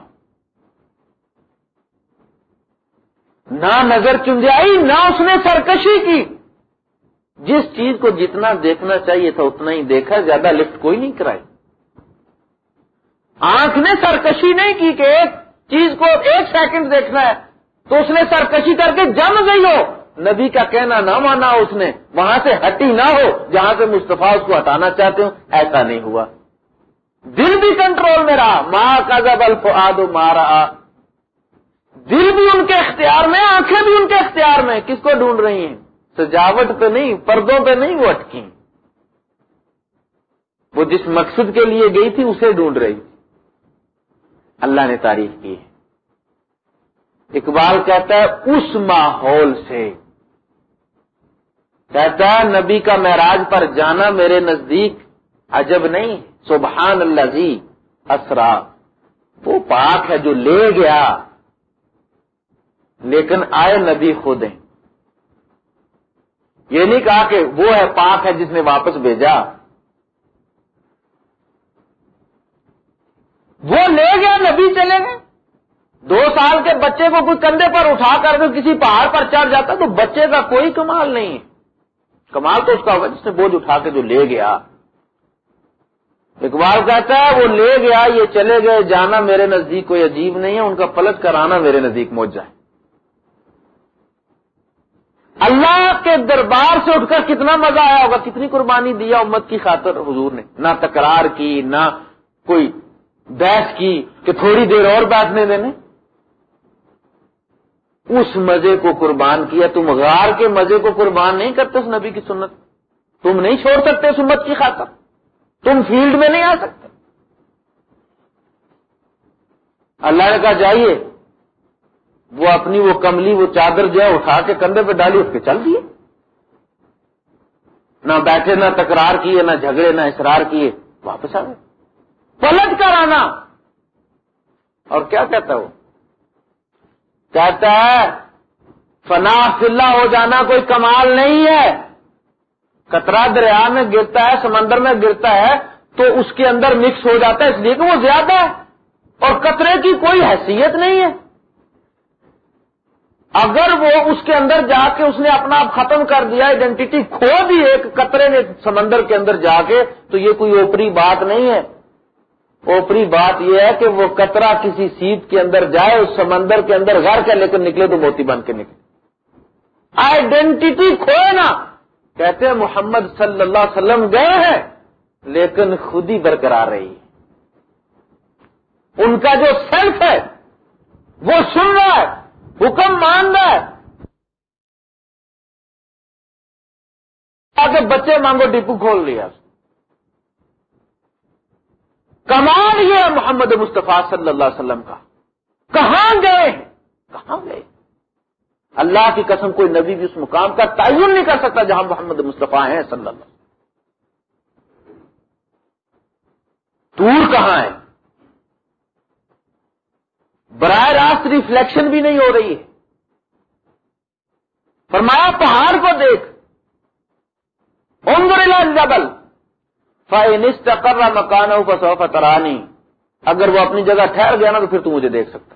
نہ نظر چنجائی نہ اس نے سرکشی کی۔ جس چیز کو جتنا دیکھنا چاہیے تھا اتنا ہی دیکھا، زیادہ لفٹ کوئی نہیں کرائی۔ آنکھ نے سرکشی نہیں کی کہ ایک چیز کو ایک سیکنڈ دیکھنا ہے، تو اس نے سرکشی کر کے جم گئی ہو۔ نبی کا کہنا نہ مانا اس نے، وہاں سے ہٹی نہ ہو، جہاں سے مصطفیٰ اس کو ہٹانا چاہتے ہوں ایسا نہیں ہوا۔ دل بھی کنٹرول میں رہا۔ ماں کا جب الفاد مارا دل بھی ان کے اختیار میں، آنکھیں بھی ان کے اختیار میں۔ کس کو ڈھونڈ رہی ہیں؟ سجاوٹ پہ نہیں، پردوں پہ نہیں وہ اٹکی۔ وہ جس مقصد کے لیے گئی تھی، اسے ڈھونڈ رہی تھی۔ اللہ نے تعریف کی ہے۔ اقبال کہتا ہے، اس ماحول سے۔ کہتا ہے، نبی کا معراج پر جانا میرے نزدیک عجب نہیں۔ سبحان اللہ جی اسرا۔ وہ پاک ہے جو لے گیا۔ لیکن آئے نبی خود ہیں۔ یہ نہیں کہا کہ وہ ہے پاک ہے جس نے واپس بھیجا۔ وہ لے گیا نبی چلے گئے۔ دو سال کے بچے کو کوئی کندھے پر اٹھا کر کے کسی پہاڑ پر چڑھ جاتا، تو بچے کا کوئی کمال نہیں ہے۔ کمال تو اس کا ہوگا جس نے بوجھ اٹھا کے جو لے گیا۔ اقبال کہتا ہے، وہ لے گیا، یہ چلے گئے، جانا میرے نزدیک کوئی عجیب نہیں ہے، ان کا پلٹ کر آنا میرے نزدیک موج جائے اللہ کے دربار سے اٹھ کر کتنا مزہ آیا ہوگا، کتنی قربانی دیا امت کی خاطر، حضور نے۔ نہ تکرار کی، نہ کوئی بحث کی کہ تھوڑی دیر اور بیٹھنے دینے اس مزے کو قربان کیا، تم غار کے مزے کو قربان نہیں کرتے اس نبی کی سنت۔ تم نہیں چھوڑ سکتے اس امت کی خاطر۔ تم فیلڈ میں نہیں آ سکتے۔ اللہ نے کہا، جائیے۔ وہ اپنی وہ کملی، وہ چادر جو ہے، اٹھا کے کندھے پہ ڈالی اس کے چل دیے۔ نہ بیٹھے، نہ تکرار کیے، نہ جھگڑے، نہ اصرار کیے، واپس آ گئے۔ پلٹ کر آنا۔ اور کیا کہتا وہ؟ کہتا ہے، فنا فلّہ ہو جانا کوئی کمال نہیں ہے۔ کترا دریا میں گرتا ہے، سمندر میں گرتا ہے، تو اس کے اندر مکس ہو جاتا ہے، اس لیے کہ وہ زیادہ ہے۔ اور قطرے کی کوئی حیثیت نہیں ہے۔ اگر وہ اس کے اندر جا کے اس نے اپنا آپ ختم کر دیا آئیڈینٹی کھو دی ایک قطرے نے سمندر کے اندر جا کے، تو یہ کوئی اوپری بات نہیں ہے۔ اوپری بات یہ ہے کہ وہ قطرہ کسی سیٹ کے اندر جائے، اس سمندر کے اندر گھر کے لے کر نکلے تو موتی بن کے نکلے۔ آئیڈینٹی کھوئے نا۔ کہتے ہیں محمد صلی اللہ علیہ وسلم گئے ہیں، لیکن خود ہی برقرار رہی۔ ان کا جو سیلف ہے، وہ سن رہا ہے، حکم مان رہا ہے۔ آگے بچے مانگو ڈپو کھول لیا۔ کمال یہ ہے محمد مصطفیٰ صلی اللہ علیہ وسلم کا۔ کہاں گئے؟ کہاں گئے؟ اللہ کی قسم کوئی نبی بھی اس مقام کا تعین نہیں کر سکتا جہاں محمد مصطفیٰ ہیں صلی اللہ دور کہاں ہے براہ راست ریفلیکشن بھی نہیں ہو رہی ہے۔ فرمایا پہاڑ کو دیکھ۔ انظر جبل فائنسٹ مکان ہو سوف ترانی اگر وہ اپنی جگہ ٹھہر گیا نا تو پھر تو مجھے دیکھ سکتا۔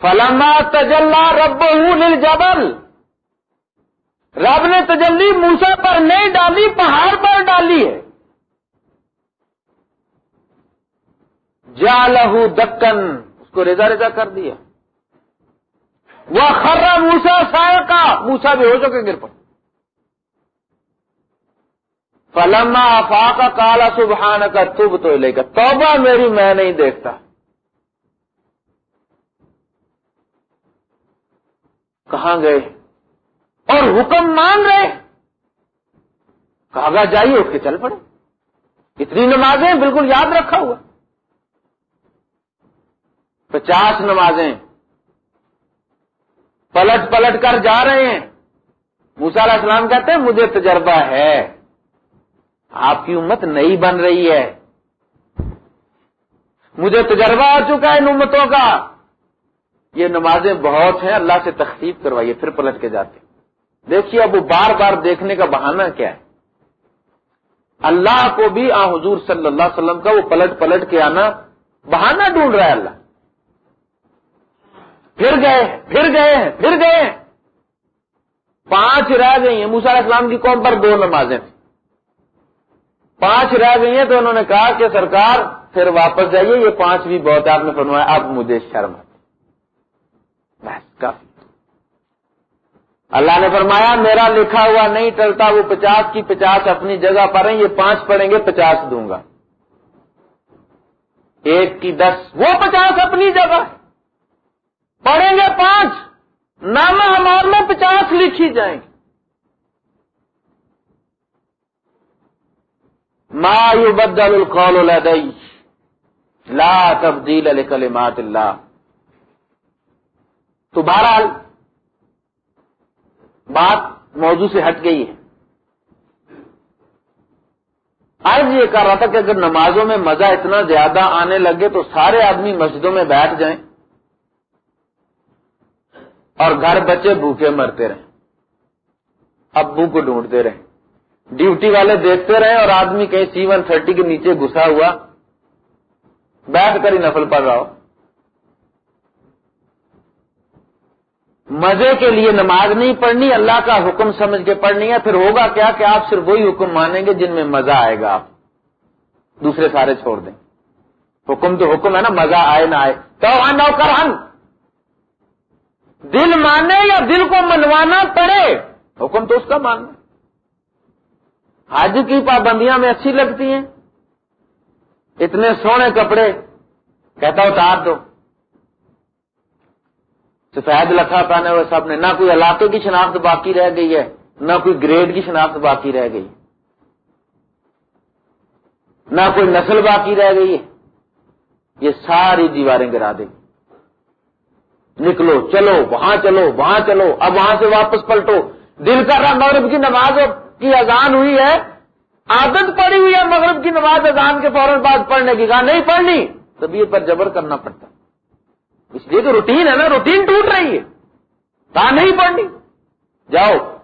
فلاما تجلا رب جبل رب نے تجلی موسا پر نہیں ڈالی، پہاڑ پر ڈالی ہے۔ جا لہو دکن، اس کو ریزا ریزا کر دیا۔ وہ خرا موسا سائے کا موسا بھی ہو چکے گر پر۔ فلما افا کا کالا سبحان کا تب تو لے کر توبہ میری میں نہیں دیکھتا۔ کہاں گئے؟ اور حکم مان رہے؟ کہا جائیے، اٹھ کے چل پڑے۔ اتنی نمازیں بالکل یاد رکھا ہوا۔ پچاس نمازیں۔ پلٹ پلٹ کر جا رہے ہیں۔ موسا علیہ السلام کہتے ہیں، مجھے تجربہ ہے۔ آپ کی امت نئی بن رہی ہے۔ مجھے تجربہ ہو چکا ہے ان امتوں کا۔ یہ نمازیں بہت ہیں، اللہ سے تخفیف کروائیے، پھر پلٹ کے جاتے۔ دیکھیے اب وہ بار بار دیکھنے کا بہانہ کیا ہے۔ اللہ کو بھی آ حضور صلی اللہ علیہ وسلم کا وہ پلٹ پلٹ کے آنا بہانہ ڈھونڈ رہا ہے اللہ۔ پھر گئے پھر گئے پھر گئے پانچ رہ گئی ہیں موسا علیہ السلام کی قوم پر دو نمازیں تھیں۔ پانچ رہ گئی ہیں تو انہوں نے کہا کہ سرکار، پھر واپس جائیے، یہ پانچ بھی بہت آپ نے فرمایا، اب مجھے شرم بس، کافی۔ اللہ نے فرمایا، میرا لکھا ہوا نہیں ٹلتا، وہ پچاس کی پچاس اپنی جگہ پر ہیں، یہ پانچ پڑیں گے، پچاس دوں گا۔ ایک کی دس، وہ پچاس اپنی جگہ۔ پڑیں گے پانچ نام ہمارے میں پچاس لکھی جائیں۔ گے ما بدل القول لدی لا تبدیل لکلمات اللہ تو بہرحال بات موضوع سے ہٹ گئی ہے۔ آج یہ کہہ رہا تھا کہ اگر نمازوں میں مزہ اتنا زیادہ آنے لگے تو سارے آدمی مسجدوں میں بیٹھ جائیں اور گھر بچے بھوکے مرتے رہیں۔ ابو کو ڈھونڈتے رہیں۔ ڈیوٹی والے دیکھتے رہیں اور آدمی کہیں سی ون تھرٹی کے نیچے گھسا ہوا۔ بیٹھ کر ہی نفل پڑ رہا ہو۔ مزے کے لیے نماز نہیں پڑھنی، اللہ کا حکم سمجھ کے پڑھنی ہے۔ پھر ہوگا کیا کہ آپ صرف وہی حکم مانیں گے جن میں مزہ آئے گا آپ۔ دوسرے سارے چھوڑ دیں۔ حکم تو حکم ہے نا، مزہ آئے نہ آئے۔ تو آنا کر دل مانے یا دل کو منوانا پڑے، حکم تو اس کا ماننا۔ حج کی پابندیاں میں اچھی لگتی ہیں۔ اتنے سونے کپڑے کہتا اتار دو۔ سفید لکھا پہنے ہوئے سب نے، نہ کوئی علاقے کی شناخت باقی رہ گئی ہے، نہ کوئی گریڈ کی شناخت باقی رہ گئی۔ نہ کوئی نسل باقی رہ گئی ہے۔ یہ ساری دیواریں گرا دیں۔ نکلو، چلو، وہاں چلو وہاں چلو، اب وہاں سے واپس پلٹو۔ دل کر رہا مغرب کی نماز کی اذان ہوئی ہے، عادت پڑی ہوئی ہے مغرب کی نماز اذان کے فوراً بعد پڑھنے کی، کہا نہیں پڑھنی، طبیعت پر جبر کرنا پڑتا۔ اس لیے تو روٹین ہے نا، روٹین ٹوٹ رہی ہے۔ کہا نہیں پڑھنی۔ جاؤ۔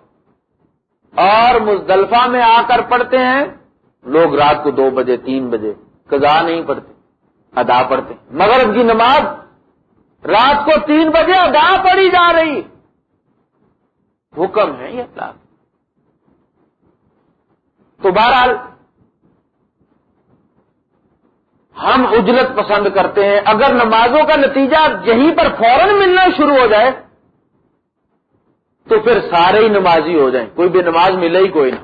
اور مزدلفہ میں آ کر پڑھتے ہیں۔ لوگ رات کو دو بجے، تین بجے قضا نہیں پڑھتے، ادا پڑھتے۔ مغرب کی نماز رات کو تین بجے ادا پڑی جا رہی۔ حکم ہے یہ اللہ تو بہرحال ہم اجرت پسند کرتے ہیں۔ اگر نمازوں کا نتیجہ یہیں پر فوراً ملنا شروع ہو جائے، تو پھر سارے ہی نمازی ہو جائیں۔ کوئی بھی نماز ملے ہی کوئی نہ۔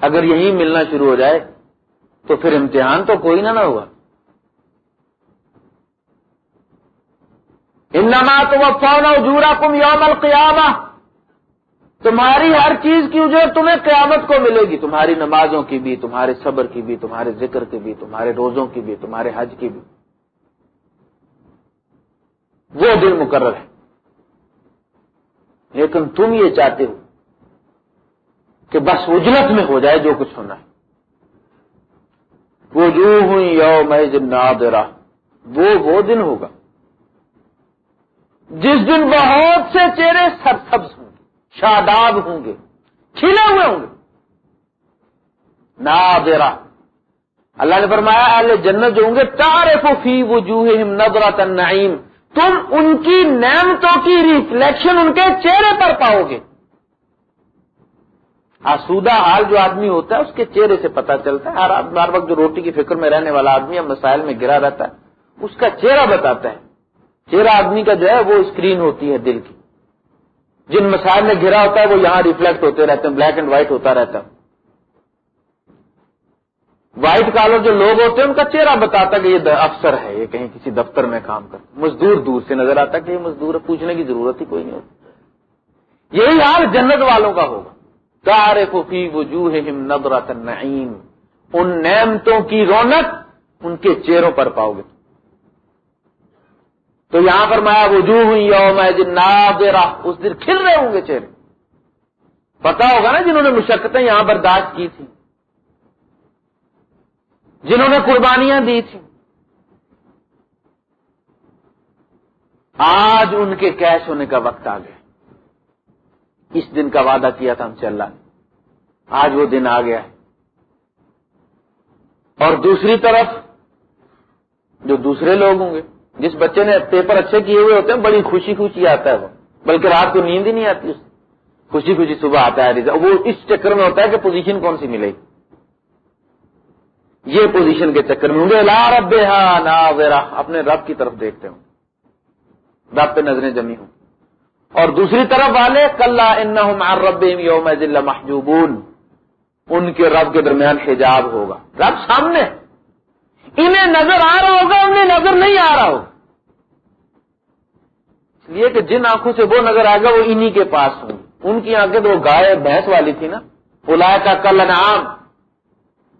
اگر یہیں ملنا شروع ہو جائے، تو پھر امتحان تو کوئی نہ نہ ہوا۔ انما تو وہ فون جورا کم یوم القیامہ۔ تمہاری ہر چیز کی اجرت تمہیں قیامت کو ملے گی، تمہاری نمازوں کی بھی، تمہارے صبر کی بھی، تمہارے ذکر کی بھی، تمہارے روزوں کی بھی، تمہارے حج کی بھی۔ وہ دن مقرر ہے۔ لیکن تم یہ چاہتے ہو کہ بس اجرت میں ہو جائے جو کچھ ہونا ہے۔ وہ جو ہوئی یو میں نادرا وہ وہ دن ہوگا۔ جس دن بہت سے چہرے سب سبز ہوں۔ شاداب ہوں گے کھلے ہوئے ہوں گے۔ نادرا اللہ نے فرمایا، اہل جنت جو ہوں گے تارے فی وجوہ نظرا تنعیم تم ان کی نعمتوں کی ریفلیکشن ان کے چہرے پر پاؤ گے۔ آسودہ حال جو آدمی ہوتا ہے، اس کے چہرے سے پتا چلتا ہے۔ ہر ہر وقت جو روٹی کی فکر میں رہنے والا آدمی اب مسائل میں گرا رہتا ہے، اس کا چہرہ بتاتا ہے۔ چہرہ آدمی کا جو ہے، وہ اسکرین ہوتی ہے دل کی۔ جن مسائل میں گرا ہوتا ہے وہ یہاں ریفلیکٹ ہوتے رہتے ہیں، بلیک اینڈ وائٹ ہوتا رہتا ہے۔ وائٹ کالر جو لوگ ہوتے ہیں، ان کا چہرہ بتاتا کہ یہ افسر ہے، یہ کہیں کسی دفتر میں کام کرتا مزدور دور سے نظر آتا کہ یہ مزدور ہے، پوچھنے کی ضرورت ہی کوئی نہیں ہوتی۔ یہی حال جنت والوں کا ہوگا۔ فی وجوہ نبرت النعیم۔ ان نعمتوں کی رونق ان کے چہروں پر پاؤ گے۔ تو یہاں پر مایا وجوہ ہوئی یوم نادرہ، اس دن کھل رہے ہوں گے چہرے۔ پتا ہوگا نا جنہوں نے مشقتیں یہاں برداشت کی تھی جنہوں نے قربانیاں دی تھی آج ان کے کیش ہونے کا وقت آ گیا۔ اس دن کا وعدہ کیا تھا ہم سے اللہ نے۔ آج وہ دن آ گیا۔ ہے اور دوسری طرف جو دوسرے لوگ ہوں گے جس بچے نے پیپر اچھے کیے ہوئے ہوتے ہیں، بڑی خوشی خوشی آتا ہے وہ۔ بلکہ رات کو نیند ہی نہیں آتی اس خوشی خوشی صبح آتا ہے وہ اس چکر میں ہوتا ہے کہ پوزیشن کون سی ملے گی؟ یہ پوزیشن کے چکر میں ہوں گے۔ لا رب نا اپنے رب کی طرف دیکھتے ہوں۔ رب پہ نظریں جمی ہوں۔ اور دوسری طرف والے کل رب یوم محجوبون۔ ان کے رب کے درمیان حجاب ہوگا۔ رب سامنے انہیں نظر آ رہا ہوگا، انہیں نظر نہیں آ رہا ہوگا۔ اس لیے کہ جن آنکھوں سے وہ نظر آئے گا، وہ انہی کے پاس ہوں۔ ان کی آنکھیں تو وہ گائے، بھینس والی تھی نا۔ بلا کا کل نام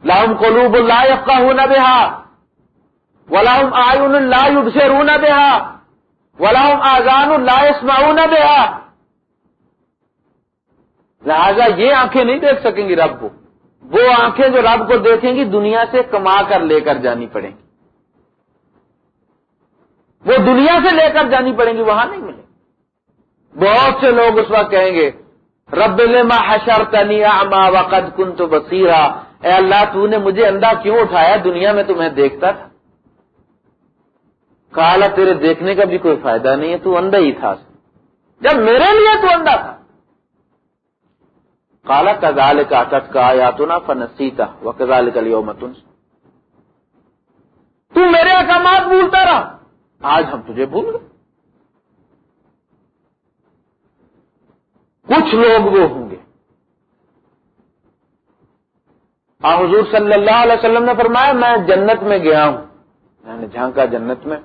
لاہم قلوب اللہ کا ہونا بےحا ولاحم آئن اللہ سے رونا بےحا ولاؤ آزان اسماؤن بیا لہذا یہ آنکھیں نہیں دیکھ سکیں گی رب کو۔ وہ آنکھیں جو رب کو دیکھیں گی دنیا سے کما کر لے کر جانی پڑیں گی۔ وہ دنیا سے لے کر جانی پڑیں گی، وہاں نہیں ملے بہت سے لوگ اس وقت کہیں گے، رب ما حشر تنیا اما وقت کن تو بصیرا۔ اے اللہ، تو نے مجھے اندھا کیوں اٹھایا؟ دنیا میں تمہیں دیکھتا تھا۔ کالا، تیرے دیکھنے کا بھی کوئی فائدہ نہیں ہے، تو اندھا ہی تھا۔ جب میرے لیے تو اندھا تھا۔ کالا کزال کا چٹ کا آیا تو نا فنسیتا وہ کزال کا لیو متن تو میرے احکامات بھولتا رہا۔ آج ہم تجھے بھول گئے۔ کچھ لوگ وہ ہوں گے۔ حضور صلی اللہ علیہ وسلم نے فرمایا میں جنت میں گیا ہوں۔ میں نے جھانکا جنت میں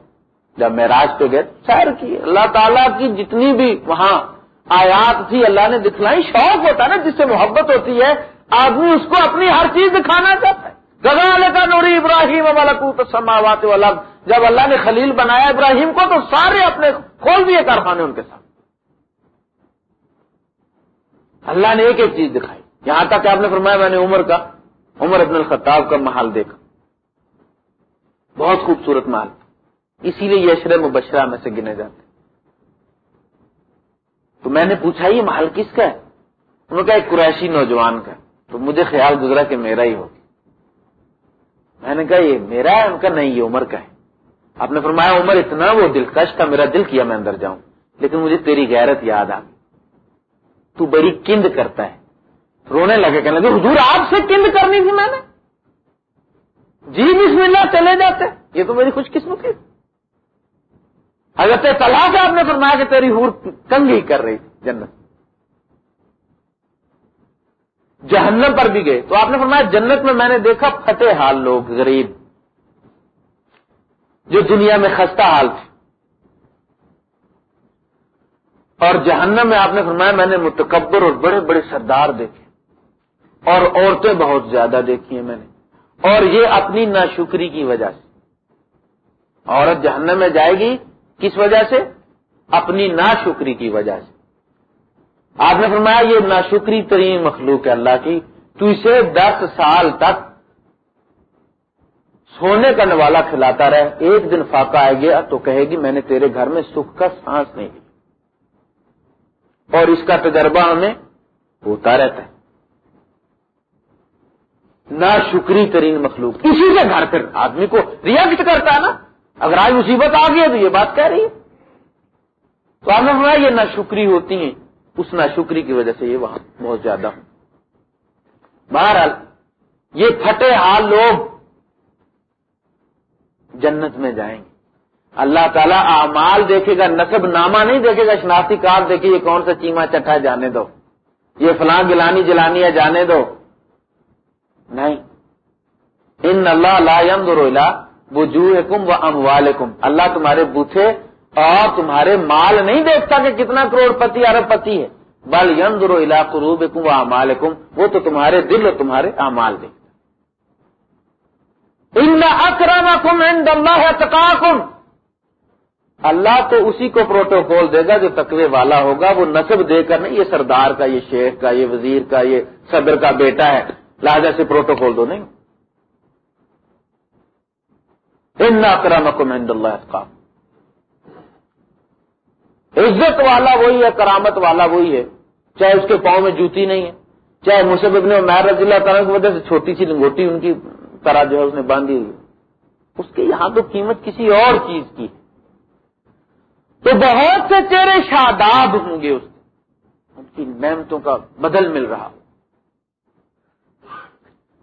جب میں راج پہ گئے سیر کی اللہ تعالیٰ کی جتنی بھی وہاں آیات تھی، اللہ نے دکھلائی، شوق ہوتا ہے نا، جس سے محبت ہوتی ہے، آدمی اس کو اپنی ہر چیز دکھانا چاہتا ہے۔ گگال کا نوری ابراہیم سماوات الگ جب اللہ نے خلیل بنایا ابراہیم کو، تو سارے اپنے کھول دیے کارخانے ان کے ساتھ اللہ نے ایک ایک چیز دکھائی۔ یہاں تک کہ آپ نے فرمایا، میں نے عمر کا، عمر ابن الخطاب کا محل دیکھا۔ بہت خوبصورت محل۔ اسی لیے یہ اشر مبشرہ میں سے گنے جاتے تو میں نے پوچھا، یہ محل کس کا ہے؟ انہوں نے کہا، ایک قریشی نوجوان کا۔ تو مجھے خیال گزرا کہ میرا ہی ہوگا۔ میں نے کہا، یہ میرا ہے؟ ان کا نہیں، یہ عمر کا ہے۔ آپ نے فرمایا، عمر اتنا وہ دلکش تھا، میرا دل کیا میں اندر جاؤں۔ لیکن مجھے تیری غیرت یاد آ گئی۔ تو بڑی کند کرتا ہے۔ رونے لگے کہنے لگے حضور، آپ سے کند کرنی تھی میں نے۔ جی بسم اللہ، چلے جاتے۔ یہ تو میری خوش قسمتی اگر طلاق آپ نے فرمایا کہ تیری حور کنگ ہی کر رہی تھی، جنت۔ جہنم پر بھی گئے۔ تو آپ نے فرمایا، جنت میں میں نے دیکھا پھٹے حال لوگ، غریب۔ جو دنیا میں خستہ حال تھے۔ اور جہنم میں آپ نے فرمایا، میں نے متکبر اور بڑے بڑے سردار دیکھے۔ اور عورتیں بہت زیادہ دیکھی ہیں میں نے۔ اور یہ اپنی ناشکری کی وجہ سے۔ عورت جہنم میں جائے گی کس وجہ سے؟ اپنی ناشکری کی وجہ سے۔ آپ نے فرمایا، یہ ناشکری ترین مخلوق ہے اللہ کی۔ تو اسے دس سال تک سونے کا نوالا کھلاتا رہے۔ ایک دن فاقہ آئے گیا تو کہے گی، میں نے تیرے گھر میں سکھ کا سانس نہیں لی اور اس کا تجربہ ہمیں ہوتا رہتا ہے۔ نا شکری ترین مخلوق۔ اسی کے گھر پھر آدمی کو ریئیکٹ کرتا ہے نا۔ اگر آج مصیبت آ گئی ہے تو یہ بات کہہ رہی ہے۔ تو آپ نے فرمایا یہ ناشکری ہوتی ہیں، اس نا شکری کی وجہ سے یہ وہاں بہت زیادہ ہوں۔ بہرحال، یہ پھٹے حال لوگ جنت میں جائیں گے۔ اللہ تعالیٰ اعمال دیکھے گا، نصب نامہ نہیں دیکھے گا، شناختی کارڈ دیکھے یہ کون سا چیما چٹھا جانے دو۔ یہ فلاں گلانی جلانی ہے جانے دو۔ نہیں۔ ان اللہ لا رولا وجوہ کم و اللہ تمہارے بوتھے اور تمہارے مال نہیں دیکھتا کہ کتنا کروڑ پتی ارب پتی ہے۔ بل یمد رو الا قروب و امال وہ تو تمہارے دل اور تمہارے امال دیکھتا ان اکرم اللہ تو اسی کو پروٹوکول دے گا جو تقوی والا ہوگا۔ وہ نصب دے کر نہیں، یہ سردار کا، یہ شیخ کا، یہ وزیر کا، یہ صدر کا بیٹا ہے۔ لہٰذا سے پروٹوکول دو، نہیں۔ ان اکرم عند اللہ عزت والا وہی ہے، کرامت والا وہی ہے۔ چاہے اس کے پاؤں میں جوتی نہیں ہے، چاہے مصحف ابن عمیر رضی اللہ تعالیٰ کی وجہ سے چھوٹی سی لنگوٹی ان کی طرح جو ہے اس نے باندھی ہوئی اس کے یہاں تو قیمت کسی اور چیز کی تو بہت سے چہرے شاداب ہوں گے اس ان کی نعمتوں کا بدل مل رہا۔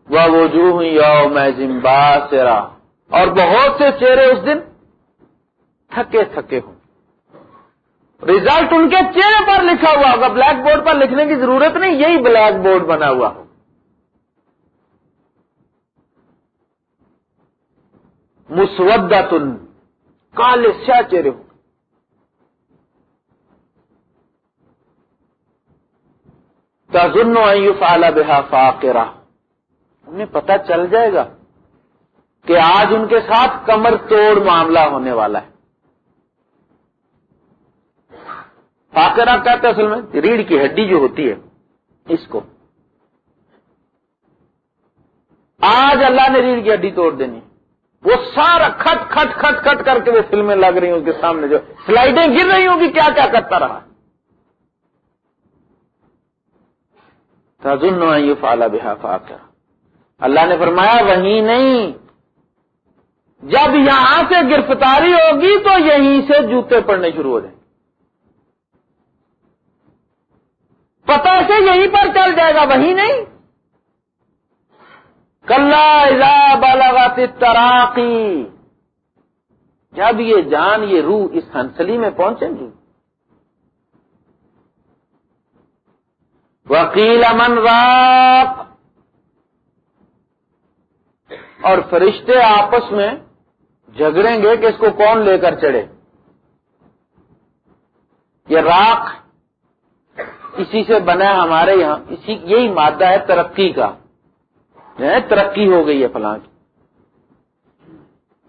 وہ وجوہ یو میں زمبا اور بہت سے چہرے اس دن تھکے تھکے ہوں۔ ریزلٹ ان کے چہرے پر لکھا ہوا ہوگا۔ بلیک بورڈ پر لکھنے کی ضرورت نہیں، یہی بلیک بورڈ بنا ہوا۔ ہو مسودہ تن کالے سیا چہرے ہوں۔ تزن فعال بحا فاقرہ۔ انہیں پتہ چل جائے گا۔ کہ آج ان کے ساتھ کمر توڑ معاملہ ہونے والا ہے۔ فاقرہ کہتے ہیں اصل میں ریڑھ کی ہڈی جو ہوتی ہے، اس کو۔ آج اللہ نے ریڑھ کی ہڈی توڑ دینی۔ وہ سارا کھٹ کھٹ کھٹ کھٹ کر کے وہ فلمیں لگ رہی ہیں اس کے سامنے جو سلائڈیں گر رہی ہوں گی، کیا کیا کرتا رہا۔ تزن یہ فالا بحا فاقرہ۔ اللہ نے فرمایا وہیں نہیں۔ جب یہاں سے گرفتاری ہوگی تو یہیں سے جوتے پڑنے شروع ہو جائیں۔ پتہ سے یہیں پر چل جائے گا، وہیں نہیں۔ کلّا بالاغات تراقی جب یہ جان، یہ روح اس ہنسلی میں پہنچیں گی۔ وکیل امن راک اور فرشتے آپس میں جھگڑیں گے کہ اس کو کون لے کر چڑھے؟ یہ راک اسی سے بنا ہمارے یہاں، اسی، یہی مادہ ہے ترقی کا۔ یعنی ترقی ہو گئی ہے فلاں کی۔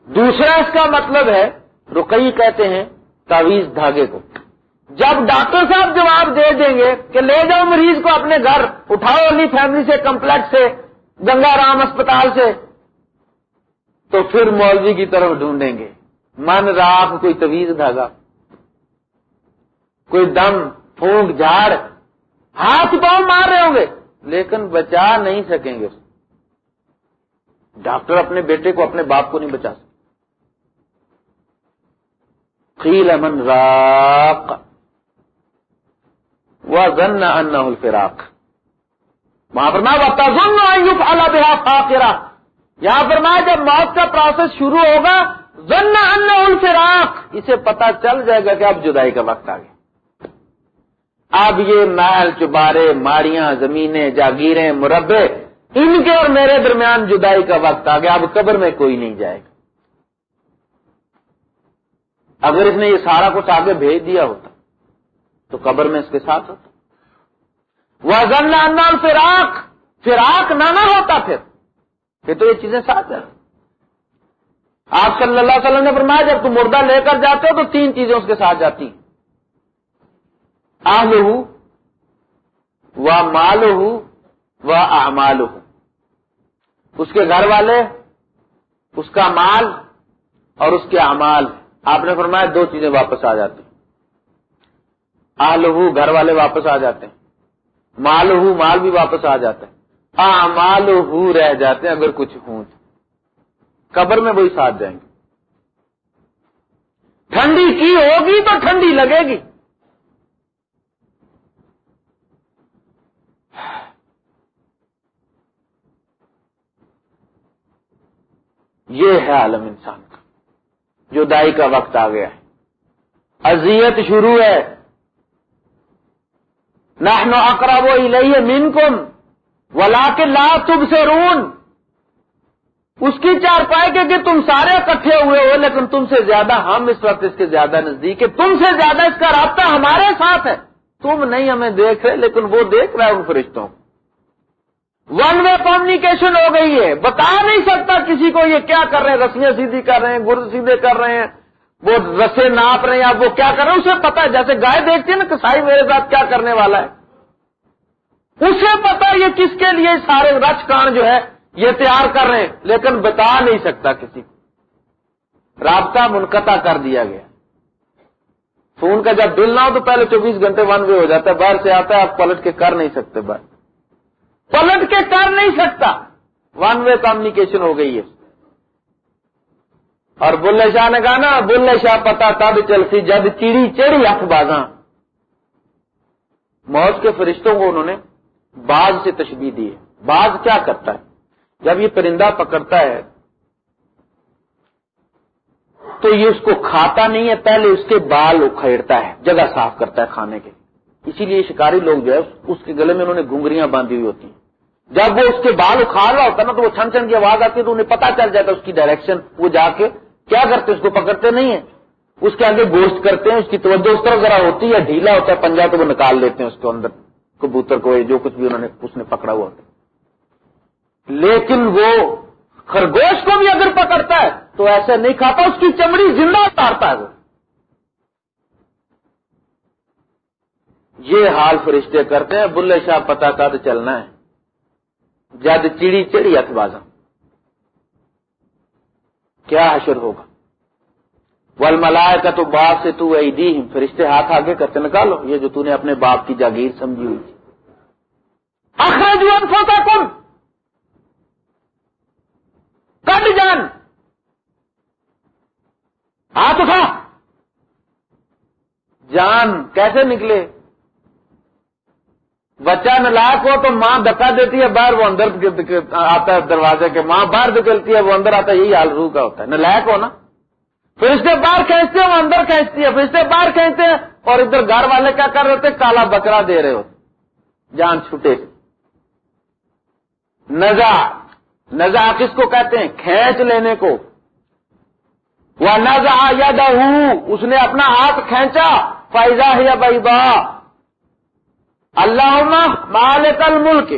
دوسرا اس کا مطلب ہے رقئی کہتے ہیں تعویز دھاگے کو۔ جب ڈاکٹر صاحب جواب دے دیں گے کہ لے جاؤ مریض کو اپنے گھر، اٹھاؤ علی فیملی سے، کمپلیکس سے، گنگا رام اسپتال سے تو پھر مولوی کی طرف ڈھونڈیں گے۔ من راک کوئی طویز دھاگا، کوئی دم، پھونک، جھاڑ، ہاتھ پاؤں مار رہے ہوں گے، لیکن بچا نہیں سکیں گے۔ ڈاکٹر اپنے بیٹے کو اپنے باپ کو نہیں بچا سکتے۔ خیل امن راک وہ زن ان الفراق۔ وہاں پر میں بتا اللہ بحا یہاں پر میں جب موت کا پروسیس شروع ہوگا زن ان الفراق، اسے پتا چل جائے گا کہ اب جدائی کا وقت آ گیا۔ اب یہ محل چبارے، ماڑیاں، زمینیں، جاگیریں، مربے، ان کے اور میرے درمیان جدائی کا وقت آ گیا، اب قبر میں کوئی نہیں جائے گا۔ اگر اس نے یہ سارا کچھ آگے بھیج دیا ہوتا، تو قبر میں اس کے ساتھ ہوتا۔ وہ زن فراق فراق نہ نہ ہوتا پھر۔ پھر تو یہ چیزیں ساتھ ہیں۔ آپ صلی اللہ علیہ وسلم نے فرمایا جب تم مردہ لے کر جاتے ہو تو تین چیزیں اس کے ساتھ جاتی ہیں۔ آل و مال ہوں و اعمال اس کے گھر والے، اس کا مال اور اس کے اعمال۔ آپ نے فرمایا دو چیزیں واپس آ جاتی۔ آل ہوں گھر والے واپس آ جاتے ہیں۔ مال ہوں مال بھی واپس آ جاتا ہے۔ اعمال ہوں رہ جاتے ہیں اگر کچھ ہوں قبر میں وہی ساتھ جائیں گے۔ ٹھنڈی کی ہوگی تو ٹھنڈی لگے گی۔ یہ ہے عالم انسان کا۔ جو دائی کا وقت آ گیا ہے۔ اذیت شروع ہے۔ نحن اقرب الیہ منکم۔ ولیکن لا تب سے رون اس کی چار پائے کہ تم سارے اکٹھے ہوئے ہو، لیکن تم سے زیادہ ہم اس وقت اس کے زیادہ نزدیک ہے تم سے زیادہ اس کا رابطہ ہمارے ساتھ ہے۔ تم نہیں ہمیں دیکھ رہے، لیکن وہ دیکھ رہا ہے ان فرشتوں۔ ون وے کمیونیکیشن ہو گئی ہے۔ بتا نہیں سکتا کسی کو یہ کیا کر رہے ہیں رسیاں سیدھی کر رہے ہیں، گرد سیدھے کر رہے ہیں۔ وہ رسے ناپ رہے ہیں یا وہ کیا کر رہے ہیں؟ اسے پتا ہے، جیسے گائے دیکھتے ہیں نا کسائی میرے ساتھ کیا کرنے والا ہے۔ اسے پتا یہ کس کے لیے سارے رچ کان جو ہے یہ تیار کر رہے ہیں، لیکن بتا نہیں سکتا کسی کو۔ رابطہ منقطع کر دیا گیا۔ فون کا جب بل نہ ہو تو پہلے چوبیس گھنٹے ون وے ہو جاتا ہے، باہر سے آتا ہے، آپ پلٹ کے کر نہیں سکتے باہر پلٹ کے کر نہیں سکتا۔ ون وے کمیونیکیشن ہو گئی ہے۔ اور بلے شاہ نے کہا نا، بلے شاہ پتا تب چلسی جب چیڑی چڑی اف بازاں موت کے فرشتوں کو انہوں نے باز سے تشبیح دی ہے۔ باز کیا کرتا ہے؟ جب یہ پرندہ پکڑتا ہے، تو یہ اس کو کھاتا نہیں ہے، پہلے اس کے بال اکھیڑتا ہے، جگہ صاف کرتا ہے کھانے کے اسی لیے شکاری لوگ جو ہے، اس کے گلے میں انہوں نے گنگریاں باندھی ہوئی ہوتی ہیں۔ جب وہ اس کے بال اکھاڑ رہا ہوتا نا تو مطلب وہ چھن چھن کی آواز آتی ہے تو انہیں پتا چل جاتا ہے اس کی ڈائریکشن وہ جا کے کیا کرتے، اس کو پکڑتے نہیں ہیں۔ اس کے آگے گوشت کرتے ہیں، اس کی توجہ اس طرح ذرا ہوتی ہے، ڈھیلا ہوتا ہے، پنجا تو وہ نکال لیتے ہیں اس کے اندر۔ کبوتر کو جو کچھ بھی انہوں نے اس نے پکڑا ہوا ہوتا لیکن وہ خرگوش کو بھی اگر پکڑتا ہے، تو ایسا نہیں کھاتا، اس کی چمڑی زندہ اتارتا ہے وہ۔ یہ حال فرشتے کرتے ہیں، بلے شاہ پتا کا تو چلنا ہے۔ جد چڑی چڑی ات بازا کیا حشر ہوگا؟ ول ملائے کا تو باپ سے تو فرشتے ہاتھ آگے کرتے نکالو، یہ جو تو نے اپنے باپ کی جاگیر سمجھی ہوئی تھی۔ اخراج انفوتا کن کٹ جان۔ ہاتھ اٹھا۔ جان کیسے نکلے؟ بچہ نلاک ہو تو ماں دکا دیتی ہے، باہر وہ اندر آتا ہے دروازے کے ماں باہر نکلتی ہے، وہ اندر آتا ہے، یہی حال روح کا ہوتا ہے۔ نلاک ہو نا؟ پھر اس سے باہر کھینچتے ہیں، وہ اندر کھینچتی ہے پھر اس سے باہر کھینچتے ہیں، اور ادھر گھر والے کیا کر رہے تھے کالا بکرا دے رہے ہوتے جان چھوٹے نزا۔ نزا کس کو کہتے ہیں؟ کھینچ لینے کو۔ وہ نزا یا اس نے اپنا ہاتھ کھینچا۔ فائزہ یا بھائی با اللہ مالک الملک۔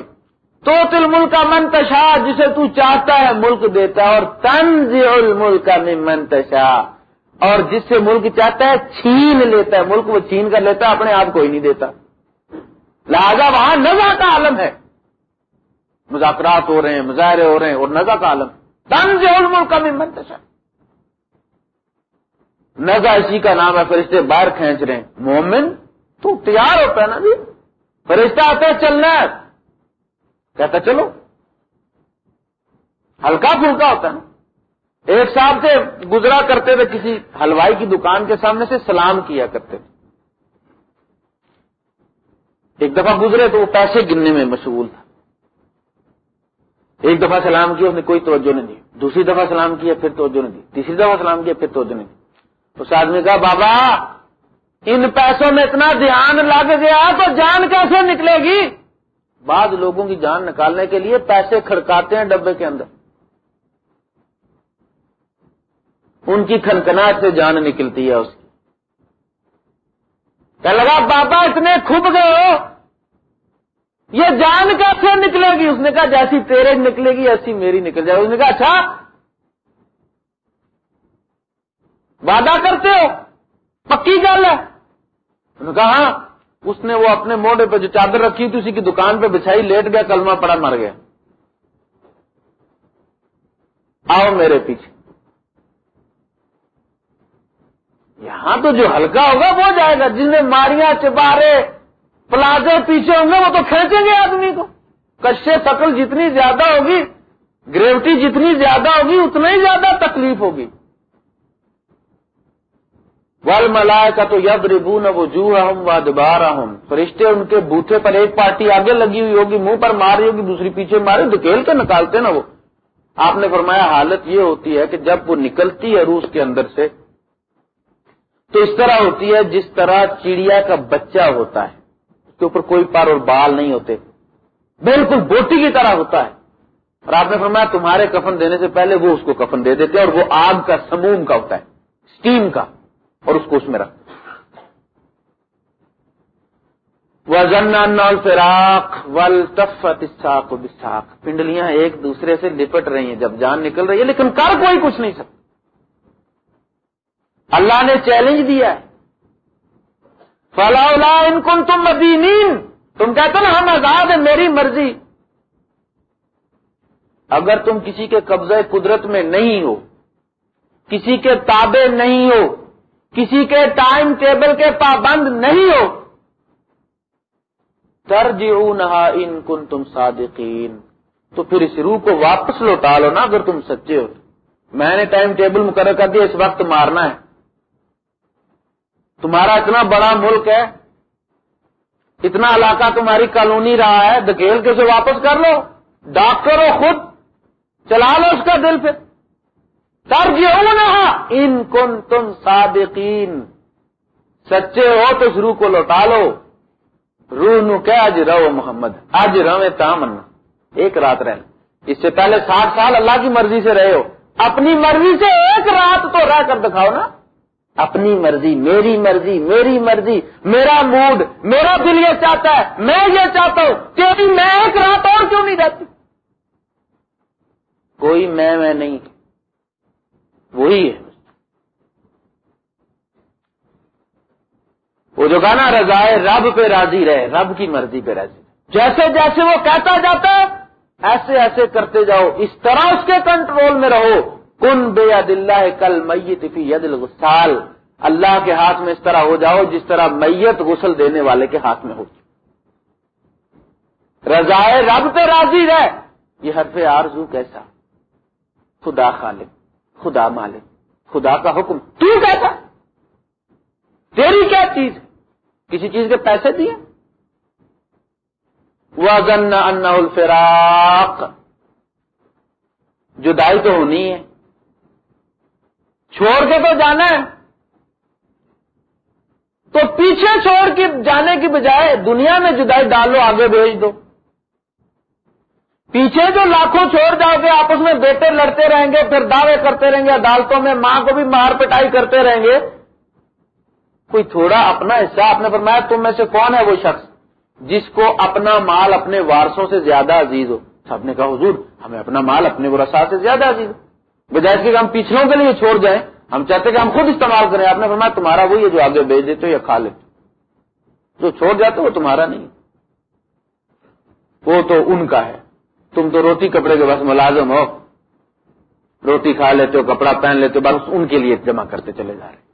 تو تل ملک کا منتشا جسے تو چاہتا ہے ملک دیتا ہے، اور تنز الملک کا منتشا اور جس سے ملک چاہتا ہے چھین لیتا ہے، ملک وہ چھین کر لیتا ہے، اپنے آپ کو ہی نہیں دیتا۔ لہذا وہاں نزا کا عالم ہے۔ مذاکرات ہو رہے ہیں، مظاہرے ہو رہے ہیں، اور نزا کا عالم۔ تن سے ملک کا بھی منتشر نزا اسی کا نام ہے، فرشتے باہر کھینچ رہے ہیں۔ مومن تو تیار ہوتا ہے نا جی۔ فرشتہ آتے چلنا ہے۔ کہتا چلو۔ ہلکا پھلکا ہوتا ہے۔ نا ایک صاحب سے گزرا کرتے تھے کسی ہلوائی کی دکان کے سامنے سے سلام کیا کرتے تھے۔ ایک دفعہ گزرے تو وہ پیسے گننے میں مشغول تھا۔ ایک دفعہ سلام کیا، اس نے کوئی توجہ نہیں دی۔ دوسری دفعہ سلام کیا، پھر توجہ نہیں دی۔ تیسری دفعہ سلام کیا، پھر توجہ نہیں دی۔ اس آدمی کہا بابا، ان پیسوں میں اتنا دھیان لگ گیا تو جان کیسے نکلے گی؟ بعض لوگوں کی جان نکالنے کے لیے پیسے کھڑکاتے ہیں ڈبے کے اندر۔ ان کی کھنکناٹ سے جان نکلتی ہے اس کی۔ لگا، بابا، اتنے کھب گئے ہو۔ یہ جان کیسے نکلے گی؟ اس نے کہا، جیسی تیرے نکلے گی، ایسی میری نکل جائے اس نے کہا اچھا۔ وعدہ کرتے ہو۔ پکی گل ہے۔ انہوں نے کہا ہاں۔ اس نے وہ اپنے موڈے پہ جو چادر رکھی تھی، اسی کی دکان پہ بچھائی، لیٹ گیا، کلمہ پڑا مر گیا۔ آؤ میرے پیچھے۔ یہاں تو جو ہلکا ہوگا، وہ جائے گا۔ جن میں ماریاں، چبارے، پلازے پیچھے ہوں گے، وہ تو کھینچیں گے آدمی کو۔ کشے شکل جتنی زیادہ ہوگی، گریوٹی جتنی زیادہ ہوگی، اتنا ہی زیادہ تکلیف ہوگی۔ ول ملائے کا تو یب ربو نہ وہ جو و دوبارہ فرشتے ان کے بوٹھے پر ایک پارٹی آگے لگی ہوئی ہوگی، منہ پر ماری ہوگی، دوسری پیچھے مارے دکیل کے نکالتے نا وہ۔ آپ نے فرمایا، حالت یہ ہوتی ہے کہ جب وہ نکلتی ہے روس کے اندر سے، تو اس طرح ہوتی ہے جس طرح چڑیا کا بچہ ہوتا ہے۔ اس کے اوپر کوئی پر اور بال نہیں ہوتے۔ بالکل بوٹی کی طرح ہوتا ہے۔ اور آپ نے فرمایا، تمہارے کفن دینے سے پہلے وہ اس کو کفن دے دیتے اور وہ آگ کا، سموم کا ہوتا ہے اسٹیم کا۔ اور اس کو اس میں رکھتے وزن فراق ول تفت بساق پنڈلیاں ایک دوسرے سے لپٹ رہی ہیں، جب جان نکل رہی ہے، لیکن کر کوئی کچھ نہیں سکتا۔ اللہ نے چیلنج دیا ہے۔ فلا ان کن تم مدینین تم کہتے نا، ہم آزاد ہیں، میری مرضی۔ اگر تم کسی کے قبضے قدرت میں نہیں ہو، کسی کے تابع نہیں ہو کسی کے ٹائم ٹیبل کے پابند نہیں ہو۔ ترجیح ان کن تم صادقین۔ تو پھر اس روح کو واپس لوٹا لو نا اگر تم سچے ہو۔ میں نے ٹائم ٹیبل مقرر کر دیا، اس وقت مارنا ہے۔ تمہارا اتنا بڑا ملک ہے، اتنا علاقہ تمہاری کالونی رہا ہے، دکیل کے سے واپس کر لو، ڈاک کرو خود، چلا لو اس کا دل پھر۔ ان کن تم صادقین۔ سچے ہو تو اس روح کو لوٹا لو۔ روح نو کہ آج رہو محمد آج رو تامنا ایک رات رہنا۔ اس سے پہلے ساٹھ سال اللہ کی مرضی سے رہے ہو۔ اپنی مرضی سے ایک رات تو رہ کر دکھاؤ نا۔ اپنی مرضی، میری مرضی میری مرضی۔ میرا موڈ، میرا دل یہ چاہتا ہے، میں یہ چاہتا ہوں کہ میں ایک رات اور کیوں نہیں رہتی؟ کوئی میں میں نہیں۔ وہی ہے۔ وہ جو کہنا رضائے رب پہ راضی رہے، رب کی مرضی پہ راضی جیسے جیسے وہ کہتا جاتا، ایسے ایسے کرتے جاؤ۔ اس طرح اس کے کنٹرول میں رہو۔ کن بے ید اللہ کل میت فی ید الغسال۔ اللہ کے ہاتھ میں اس طرح ہو جاؤ جس طرح میت غسل دینے والے کے ہاتھ میں ہو۔ رضائے رب پہ راضی رہے۔ یہ حرف آرزو کیسا؟ خدا خالق۔ خدا مالک، خدا کا حکم۔ تو کہتا تیری کیا چیز؟ کسی چیز کے پیسے دیے؟ وزن ان الفراق۔ جدائی تو ہونی ہے۔ چھوڑ کے تو جانا ہے۔ تو پیچھے چھوڑ کے جانے کی بجائے دنیا میں جدائی ڈالو، آگے بھیج دو۔ پیچھے جو لاکھوں چھوڑ جاؤ گے، آپس میں بیٹے لڑتے رہیں گے، پھر دعوے کرتے رہیں گے، عدالتوں میں ماں کو بھی مار پٹائی کرتے رہیں گے۔ کوئی تھوڑا اپنا حصہ، آپ نے فرمایا، تم میں سے کون ہے وہ شخص جس کو اپنا مال اپنے وارسوں سے زیادہ عزیز ہو؟ سب نے کہا، حضور، ہمیں اپنا مال اپنے ورسا سے زیادہ عزیز ہو۔ بجائے کہ ہم پیچھلوں کے لیے چھوڑ جائیں، ہم چاہتے کہ ہم خود استعمال کریں۔ آپ نے فرمایا، تمہارا وہی ہے جو آگے بھیج دیتے ہو یا کھا لیتے جو چھوڑ جاتے وہ تمہارا نہیں وہ تو ان کا ہے۔ تم تو روٹی کپڑے کے بس ملازم ہو۔ روٹی کھا لیتے ہو، کپڑا پہن لیتے ہو، بس ان کے لیے جمع کرتے چلے جا رہے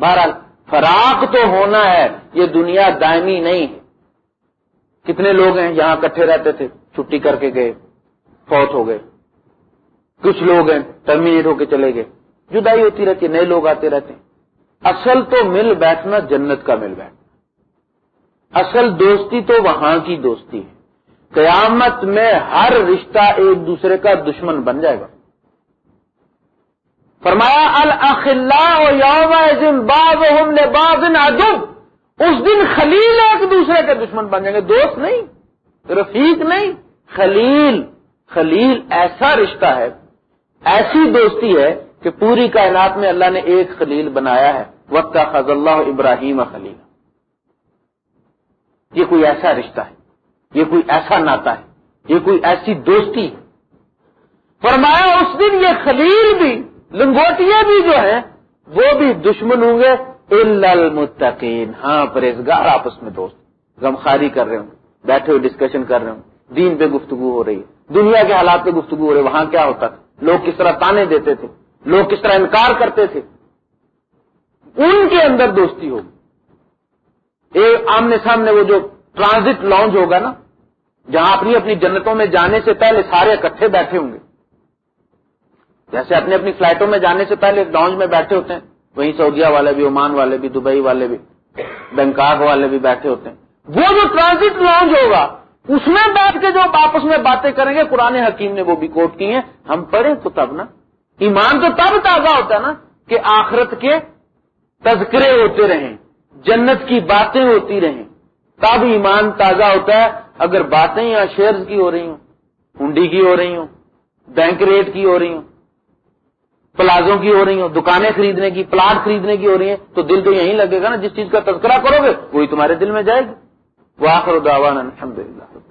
بہرحال، فراق تو ہونا ہے، یہ دنیا دائمی نہیں۔ ہے کتنے لوگ ہیں یہاں کٹھے رہتے تھے، چھٹی کر کے گئے، فوت ہو گئے۔ کچھ لوگ ہیں ٹرمینیٹ ہو کے چلے گئے۔ جدائی ہوتی رہتی نئے لوگ آتے رہتے ہیں۔ اصل تو مل بیٹھنا جنت کا مل بیٹھنا۔ اصل دوستی تو وہاں کی دوستی ہے۔ قیامت میں ہر رشتہ ایک دوسرے کا دشمن بن جائے گا۔ فرمایا الخلا یوم باغ نے ادب اس دن خلیل ایک دوسرے کے دشمن بن جائیں گے۔ دوست نہیں، رفیق نہیں، خلیل۔ خلیل ایسا رشتہ ہے، ایسی دوستی ہے کہ پوری کائنات میں اللہ نے ایک خلیل بنایا ہے۔ وقت کا خز اللہ ابراہیم خلیل یہ کوئی ایسا رشتہ ہے۔ یہ کوئی ایسا ناتا ہے، یہ کوئی ایسی دوستی۔ فرمایا اس دن یہ خلیل بھی، لنگوٹیاں بھی جو ہیں، وہ بھی دشمن ہوں گے۔ المتقین ہاں پرہیزگار آپس میں دوست۔ غمخاری کر رہے ہوں۔ بیٹھے ہوئے ڈسکشن کر رہے ہوں۔ دین پہ گفتگو ہو رہی ہے۔ دنیا کے حالات پہ گفتگو ہو رہی ہے۔ وہاں کیا ہوتا تھا؟ لوگ کس طرح تانے دیتے تھے؟ لوگ کس طرح انکار کرتے تھے؟ ان کے اندر دوستی ہوگی۔ آمنے سامنے وہ جو ٹرانزٹ لانچ ہوگا نا، جہاں اپنی اپنی جنتوں میں جانے سے پہلے سارے اکٹھے بیٹھے ہوں گے۔ جیسے اپنی اپنی فلائٹوں میں جانے سے پہلے لانچ میں بیٹھے ہوتے ہیں، وہیں سعودیہ والے بھی، عمان والے بھی، دبئی والے بھی، بینکاک والے بھی بیٹھے ہوتے ہیں۔ وہ جو ٹرانزٹ لانچ ہوگا، اس میں بیٹھ کے جو آپس میں باتیں کریں گے، قرآن حکیم نے وہ بھی کوٹ کی ہیں۔ ہم پڑھیں تو تب نا۔ ایمان تو تب تازہ ہوتا ہے نا کہ آخرت کے تذکرے ہوتے رہیں، جنت کی باتیں ہوتی رہیں۔ تب ایمان تازہ ہوتا ہے اگر باتیں یا شیئرز کی ہو رہی ہوں، ہنڈی کی ہو رہی ہوں، بینک ریٹ کی ہو رہی ہوں، پلازوں کی ہو رہی ہوں، دکانیں خریدنے کی، پلاٹ خریدنے کی ہو رہی ہیں، تو دل تو یہیں لگے گا نا، جس چیز کا تذکرہ کرو گے، وہی تمہارے دل میں جائے گی۔ واخر آخر الحمد للہ